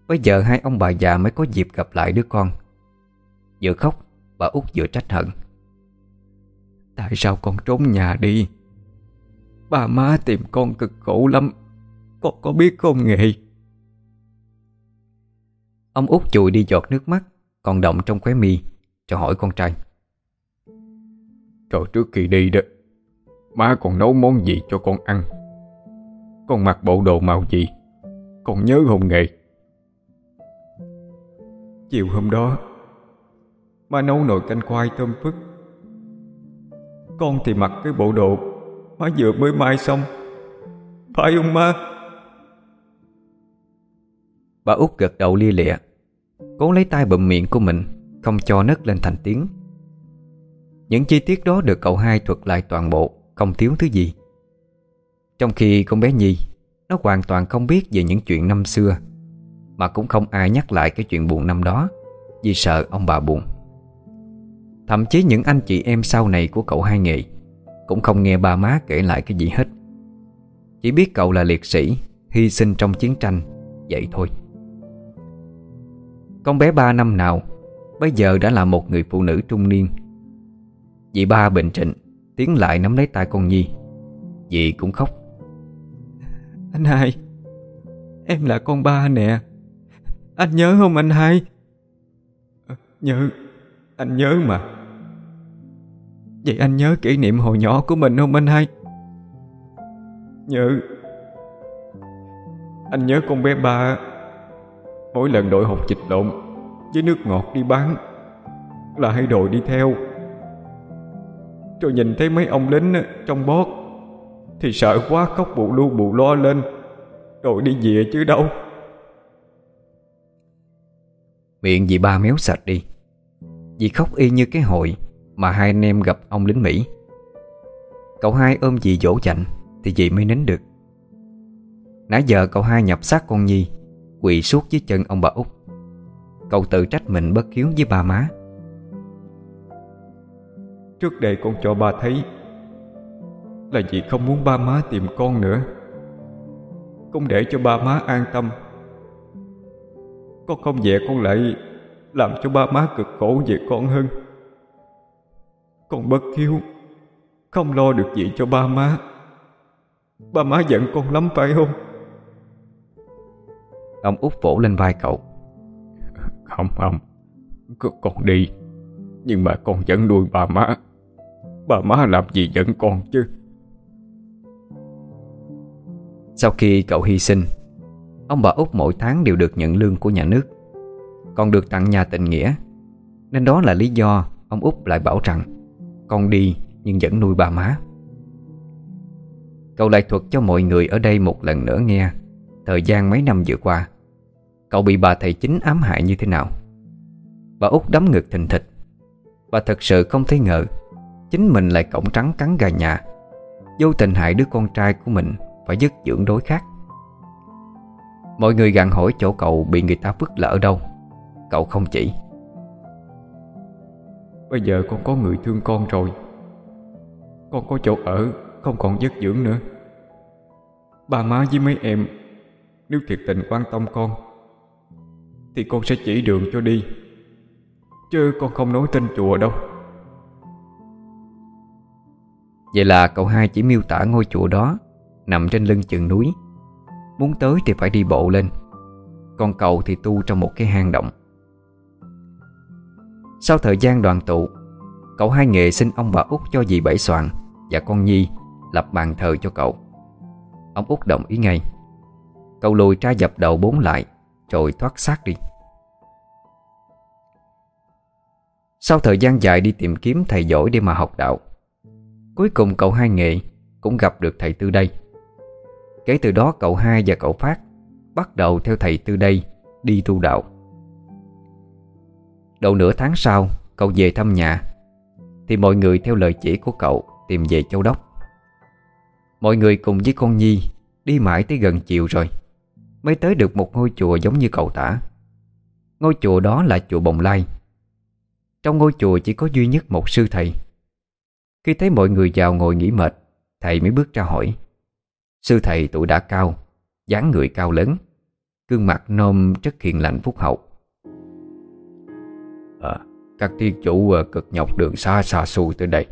Bây giờ hai ông bà già mới có dịp gặp lại đứa con. Vừa khóc Bà út vừa trách hận.
Tại sao con trốn nhà đi? Ba má tìm con cực khổ lắm Con có biết không nghệ
Ông út chùi đi giọt nước mắt Còn động trong khóe mi Rồi hỏi con trai.
Rồi trước khi đi đó Má còn nấu món gì cho con ăn? Con mặc bộ đồ màu gì? Con nhớ không nghề
Chiều hôm đó Má nấu nồi canh khoai thơm phức. Con thì mặc cái bộ đồ Má vừa mới mai xong. Phải không má
Bà út gật đầu lia lịa. Cố lấy tay bụm miệng của mình, Không cho nấc lên thành tiếng. Những chi tiết đó được cậu hai thuật lại toàn bộ, Không thiếu thứ gì. Trong khi con bé Nhi, Nó hoàn toàn không biết về những chuyện năm xưa, Mà cũng không ai nhắc lại cái chuyện buồn năm đó, Vì sợ ông bà buồn. Thậm chí những anh chị em sau này của cậu hai nghệ Cũng không nghe ba má kể lại cái gì hết. Chỉ biết cậu là liệt sĩ, Hy sinh trong chiến tranh, Vậy thôi con bé ba năm nào, Bây giờ đã là một người phụ nữ trung niên. Dì ba bình trịnh, Tiến lại nắm lấy tay con Nhi. Dì cũng khóc.
Anh hai, Em là con ba nè. Anh nhớ không anh hai? Nhớ, Anh nhớ mà. Vậy anh nhớ kỷ niệm hồi nhỏ của mình không anh hai? Nhớ. Anh nhớ con bé ba. Mỗi lần đội hột dịch lộn Với nước ngọt đi bán, Là hay đội đi theo. Rồi nhìn thấy mấy ông lính trong bót, Thì sợ quá khóc bụ lu bụ lo lên Rồi đi về chứ đâu.
Miệng dì ba méo sạch đi. Dì khóc y như cái hội Mà hai anh em gặp ông lính Mỹ. Cậu hai ôm dì dỗ dành Thì dì mới nín được. Nãy giờ cậu hai nhập sát con Nhi Quỳ suốt dưới chân ông bà út. Cậu tự trách mình bất hiếu với ba má.
Trước đây con cho ba thấy Là vì không muốn ba má tìm con nữa. Không để cho ba má an tâm. Con không về con lại Làm cho ba má cực khổ về con hơn. Con bất hiếu, Không lo được gì cho ba má. Ba má giận con lắm phải không?
Ông út vỗ lên vai cậu.
Không không. Con đi. Nhưng mà con vẫn nuôi bà má. Bà má làm gì giận con chứ?
Sau khi cậu hy sinh Ông bà út mỗi tháng đều được nhận lương của nhà nước Còn được tặng nhà tình nghĩa. Nên đó là lý do Ông út lại bảo rằng Con đi nhưng vẫn nuôi bà má. Cậu lại thuật cho mọi người ở đây một lần nữa nghe. Thời gian mấy năm vừa qua Cậu bị bà thầy chính ám hại như thế nào? Bà út đấm ngực thình thịch. Bà thật sự không thấy ngờ, Chính mình lại cổng trắng cắn gà nhà. Vô tình hại đứa con trai của mình Phải dứt dưỡng đối khác. Mọi người gặn hỏi chỗ cậu Bị người ta vứt lỡ đâu. Cậu không chỉ.
Bây giờ con có người thương con rồi. Con có chỗ ở, Không còn dứt dưỡng nữa. Bà má với mấy em, Nếu thiệt tình quan tâm con thì con sẽ chỉ đường cho đi. Chứ con không nói tên chùa đâu.
Vậy là cậu hai chỉ miêu tả ngôi chùa đó Nằm trên lưng chừng núi. Muốn tới thì phải đi bộ lên. Còn cậu thì tu trong một cái hang động. Sau thời gian đoàn tụ, Cậu hai nghệ xin ông bà út cho dì Bảy Soạn Và con Nhi lập bàn thờ cho cậu. Ông út đồng ý ngay. Cậu lùi tra dập đầu bốn lại rồi thoát xác đi. Sau thời gian dài đi tìm kiếm thầy giỏi để mà học đạo, Cuối cùng cậu hai nghệ cũng gặp được thầy Tư đây. Kể từ đó cậu hai và cậu Phát Bắt đầu theo thầy Tư đây đi tu đạo. Đầu nửa tháng sau, Cậu về thăm nhà, Thì mọi người theo lời chỉ của cậu Tìm về châu đốc. Mọi người cùng với con Nhi Đi mãi tới gần chiều rồi. Mới tới được một ngôi chùa giống như cậu tả. Ngôi chùa đó là chùa Bồng Lai. Trong ngôi chùa chỉ có duy nhất một sư thầy. Khi thấy mọi người vào ngồi nghỉ mệt Thầy mới bước ra hỏi. Sư thầy tuổi đã cao dáng người cao lớn Gương mặt nôm rất hiền lành phúc hậu.
À, Các thiên chủ à, cực nhọc đường xa xa xôi tới đây.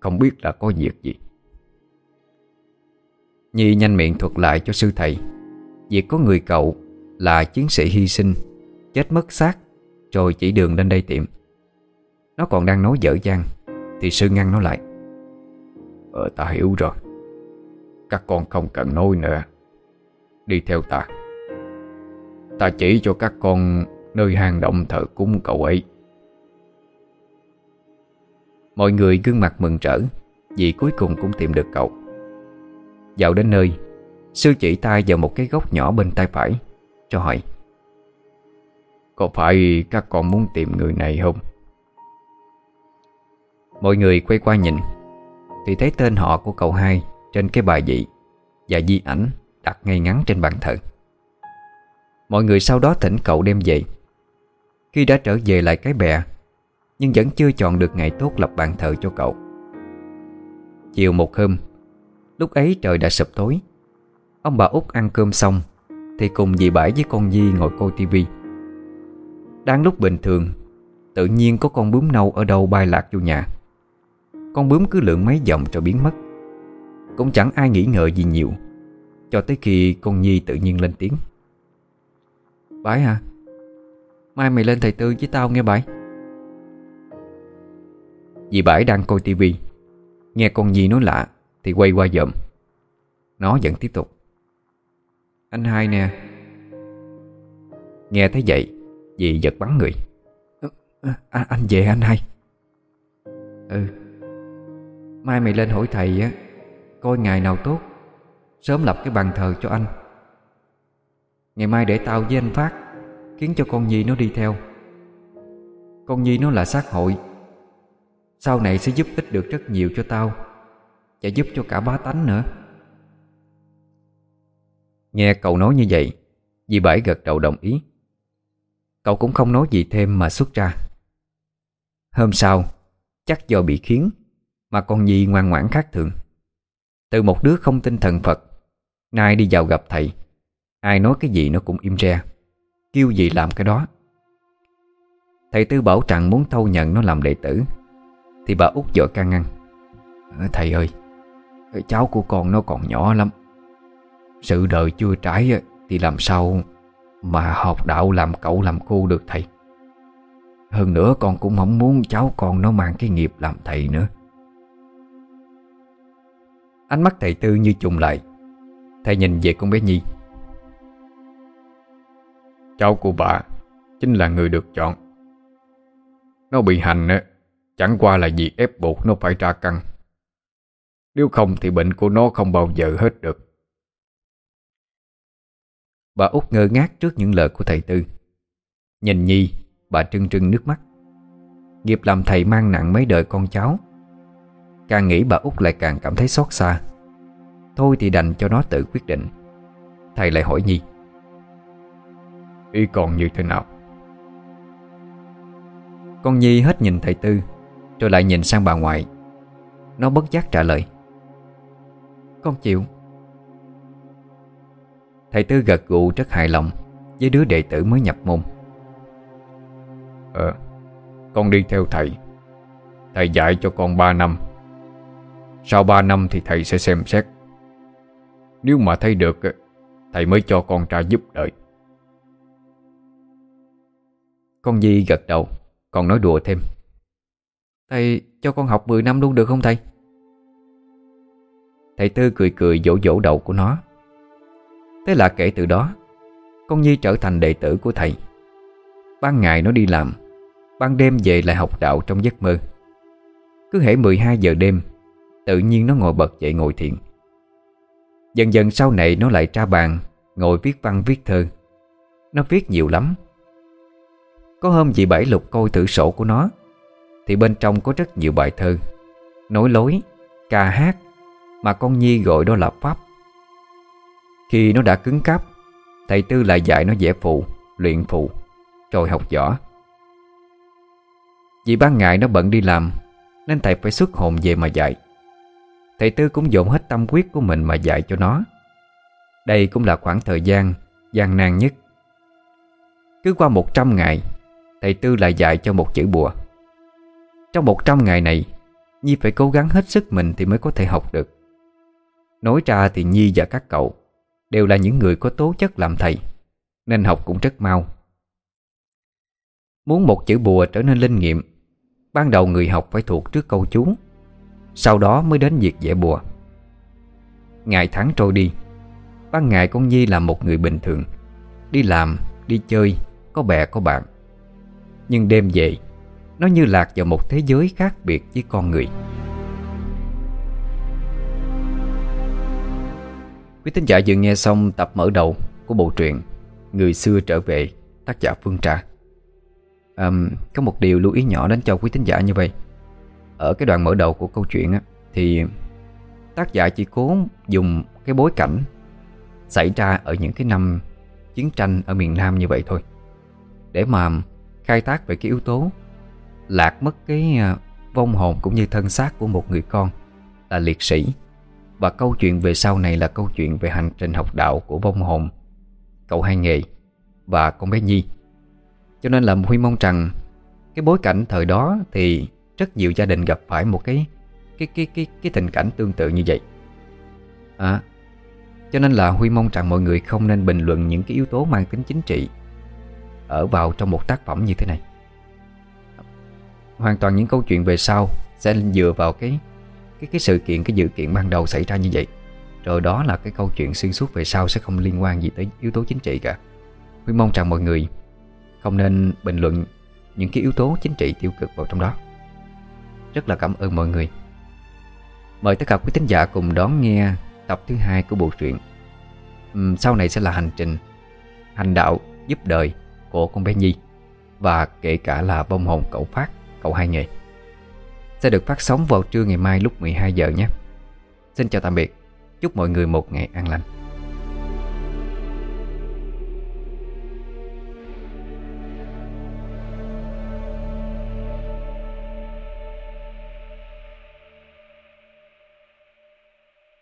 Không biết là có việc gì.
Nhi nhanh miệng thuật lại cho sư thầy. Việc có người cậu là chiến sĩ hy sinh, Chết mất xác, Rồi chỉ đường lên đây tiệm. Nó còn đang nói dở dang,
Thì sư ngăn nó lại. Ờ ta hiểu rồi. Các con không cần nói nữa. Đi theo ta. Ta chỉ cho các con Nơi hang động thờ cúng cậu ấy.
Mọi người gương mặt mừng rỡ Vì cuối cùng cũng tìm được cậu. Dạo đến nơi Sư chỉ tay vào một cái góc nhỏ bên tay phải, Cho hỏi,
Có phải các con muốn tìm người này không?
Mọi người quay qua nhìn, Thì thấy tên họ của cậu hai Trên cái bài dị Và di ảnh đặt ngay ngắn trên bàn thờ. Mọi người sau đó thỉnh cậu đem về. Khi đã trở về lại cái bè, Nhưng vẫn chưa chọn được ngày tốt lập bàn thờ cho cậu. Chiều một hôm, Lúc ấy trời đã sụp tối Ông bà út ăn cơm xong Thì cùng dì Bãi với con Di ngồi coi tivi Đang lúc bình thường Tự nhiên có con bướm nâu ở đâu bay lạc vô nhà. Con bướm cứ lượn mấy vòng rồi biến mất. Cũng chẳng ai nghĩ ngợi gì nhiều Cho tới khi con Nhi tự nhiên lên tiếng. Bảy hả? Mai mày lên thầy tư với tao nghe bãi Dì Bãi đang coi tivi Nghe con Nhi nói lạ Thì quay qua dòm, Nó vẫn tiếp tục. Anh hai nè. Nghe thấy vậy Dì giật bắn người. À, Anh về anh hai. Ừ. Mai mày lên hỏi thầy á Coi ngày nào tốt Sớm lập cái bàn thờ cho anh. Ngày mai để tao với anh Phát Khiến cho con Nhi nó đi theo. Con Nhi nó là xác hội. Sau này sẽ giúp ích được rất nhiều cho tao Và giúp cho cả bá tánh nữa Nghe cậu nói như vậy Dì Bảy gật đầu đồng ý. Cậu cũng không nói gì thêm mà xuất ra. Hôm sau, Chắc do bị khiến Mà con Nhi ngoan ngoãn khác thường. Từ một đứa không tin thần Phật, Nay đi vào gặp thầy, Ai nói cái gì nó cũng im re, Kêu gì làm cái đó. Thầy Tư bảo rằng muốn thâu nhận nó làm đệ tử, Thì bà út vội can ngăn. Ờ, thầy ơi, Cháu của con nó còn nhỏ lắm sự đời chưa trải Thì làm sao Mà học đạo làm cậu làm cô được thầy? Hơn nữa con cũng không muốn cháu con nó mang cái nghiệp làm thầy nữa. Ánh mắt thầy Tư như trùng lại. Thầy nhìn về con bé Nhi.
Cháu của bà Chính là người được chọn. Nó bị hành á, Chẳng qua là vì ép buộc nó phải ra căng Nếu không thì bệnh của nó không bao giờ hết được.
Bà út ngơ ngác trước những lời của thầy Tư. Nhìn Nhi, Bà trưng trưng nước mắt. Nghiệp làm thầy mang nặng mấy đời con cháu. Càng nghĩ bà út lại càng cảm thấy xót xa. Thôi thì đành cho nó tự quyết định. Thầy lại hỏi Nhi.
Y còn như thế nào?
Con Nhi hết nhìn thầy Tư, Rồi lại nhìn sang bà ngoại. Nó bất giác trả lời. Con chịu. Thầy Tư gật gù rất hài lòng Với đứa đệ tử mới nhập môn.
Ờ Con đi theo thầy. Thầy dạy cho con 3 năm. Sau 3 năm thì thầy sẽ xem xét. Nếu mà thấy được Thầy mới cho con ra giúp đợi.
Con Di gật đầu Còn nói đùa thêm. Thầy cho con học 10 năm luôn được không thầy? Thầy Tư cười cười vỗ vỗ đầu của nó Thế là kể từ đó, Con Nhi trở thành đệ tử của thầy. Ban ngày nó đi làm, Ban đêm về lại học đạo trong giấc mơ. Cứ hễ 12 giờ đêm, Tự nhiên nó ngồi bật dậy ngồi thiền. Dần dần sau này nó lại tra bàn, Ngồi viết văn, viết thơ. Nó viết nhiều lắm. Có hôm dì Bảy lục coi thử sổ của nó, Thì bên trong có rất nhiều bài thơ Nối lối, Ca hát Mà con Nhi gọi đó là Pháp. Khi nó đã cứng cáp, Thầy Tư lại dạy nó vẽ phụ, Luyện phụ Rồi học võ. Vì ban ngày nó bận đi làm, Nên thầy phải xuất hồn về mà dạy. Thầy Tư cũng dồn hết tâm quyết của mình mà dạy cho nó. Đây cũng là khoảng thời gian gian nan nhất. Cứ qua 100 ngày, Thầy Tư lại dạy cho một chữ bùa. Trong 100 ngày này, Nhi phải cố gắng hết sức mình thì mới có thể học được. Nói ra thì Nhi và các cậu Đều là những người có tố chất làm thầy Nên học cũng rất mau. Muốn một chữ bùa trở nên linh nghiệm Ban đầu người học phải thuộc trước câu chú Sau đó mới đến việc vẽ bùa. Ngày tháng trôi đi Ban ngày con Nhi là một người bình thường Đi làm, đi chơi Có bè có bạn. Nhưng đêm về Nó như lạc vào một thế giới khác biệt với con người. Quý tín giả vừa nghe xong tập mở đầu của bộ truyện Người xưa trở về tác giả Phương Trà à, Có một điều lưu ý nhỏ đến cho quý tín giả như vậy. Ở cái đoạn mở đầu của câu chuyện á, Thì tác giả chỉ cố dùng cái bối cảnh Xảy ra ở những cái năm chiến tranh ở miền Nam như vậy thôi. Để mà khai thác về cái yếu tố Lạc mất cái ờ, vong hồn cũng như thân xác của một người con Là liệt sĩ. Và câu chuyện về sau này là câu chuyện về hành trình học đạo của vong hồn Cậu hai nghề Và con bé Nhi. Cho nên là Huy mong rằng Cái bối cảnh thời đó thì Rất nhiều gia đình gặp phải một cái Cái cái cái cái tình cảnh tương tự như vậy. À, Cho nên là Huy mong rằng mọi người không nên bình luận Những cái yếu tố mang tính chính trị Ở vào trong một tác phẩm như thế này. Hoàn toàn những câu chuyện về sau Sẽ dựa vào cái cái cái sự kiện, cái dự kiện ban đầu xảy ra như vậy. Rồi đó là cái câu chuyện xuyên suốt về sau Sẽ không liên quan gì tới yếu tố chính trị cả. Huy mong rằng mọi người không nên bình luận những cái yếu tố chính trị tiêu cực vào trong đó. Rất là cảm ơn mọi người. Mời tất cả quý thính giả cùng đón nghe tập thứ hai của bộ truyện. Uhm, Sau này sẽ là hành trình Hành đạo giúp đời của con bé Nhi Và kể cả là bông hồn cậu Phát, cậu hai nghề. Sẽ được phát sóng vào trưa ngày mai lúc 12 giờ nhé. Xin chào tạm biệt. Chúc mọi người một ngày an lành.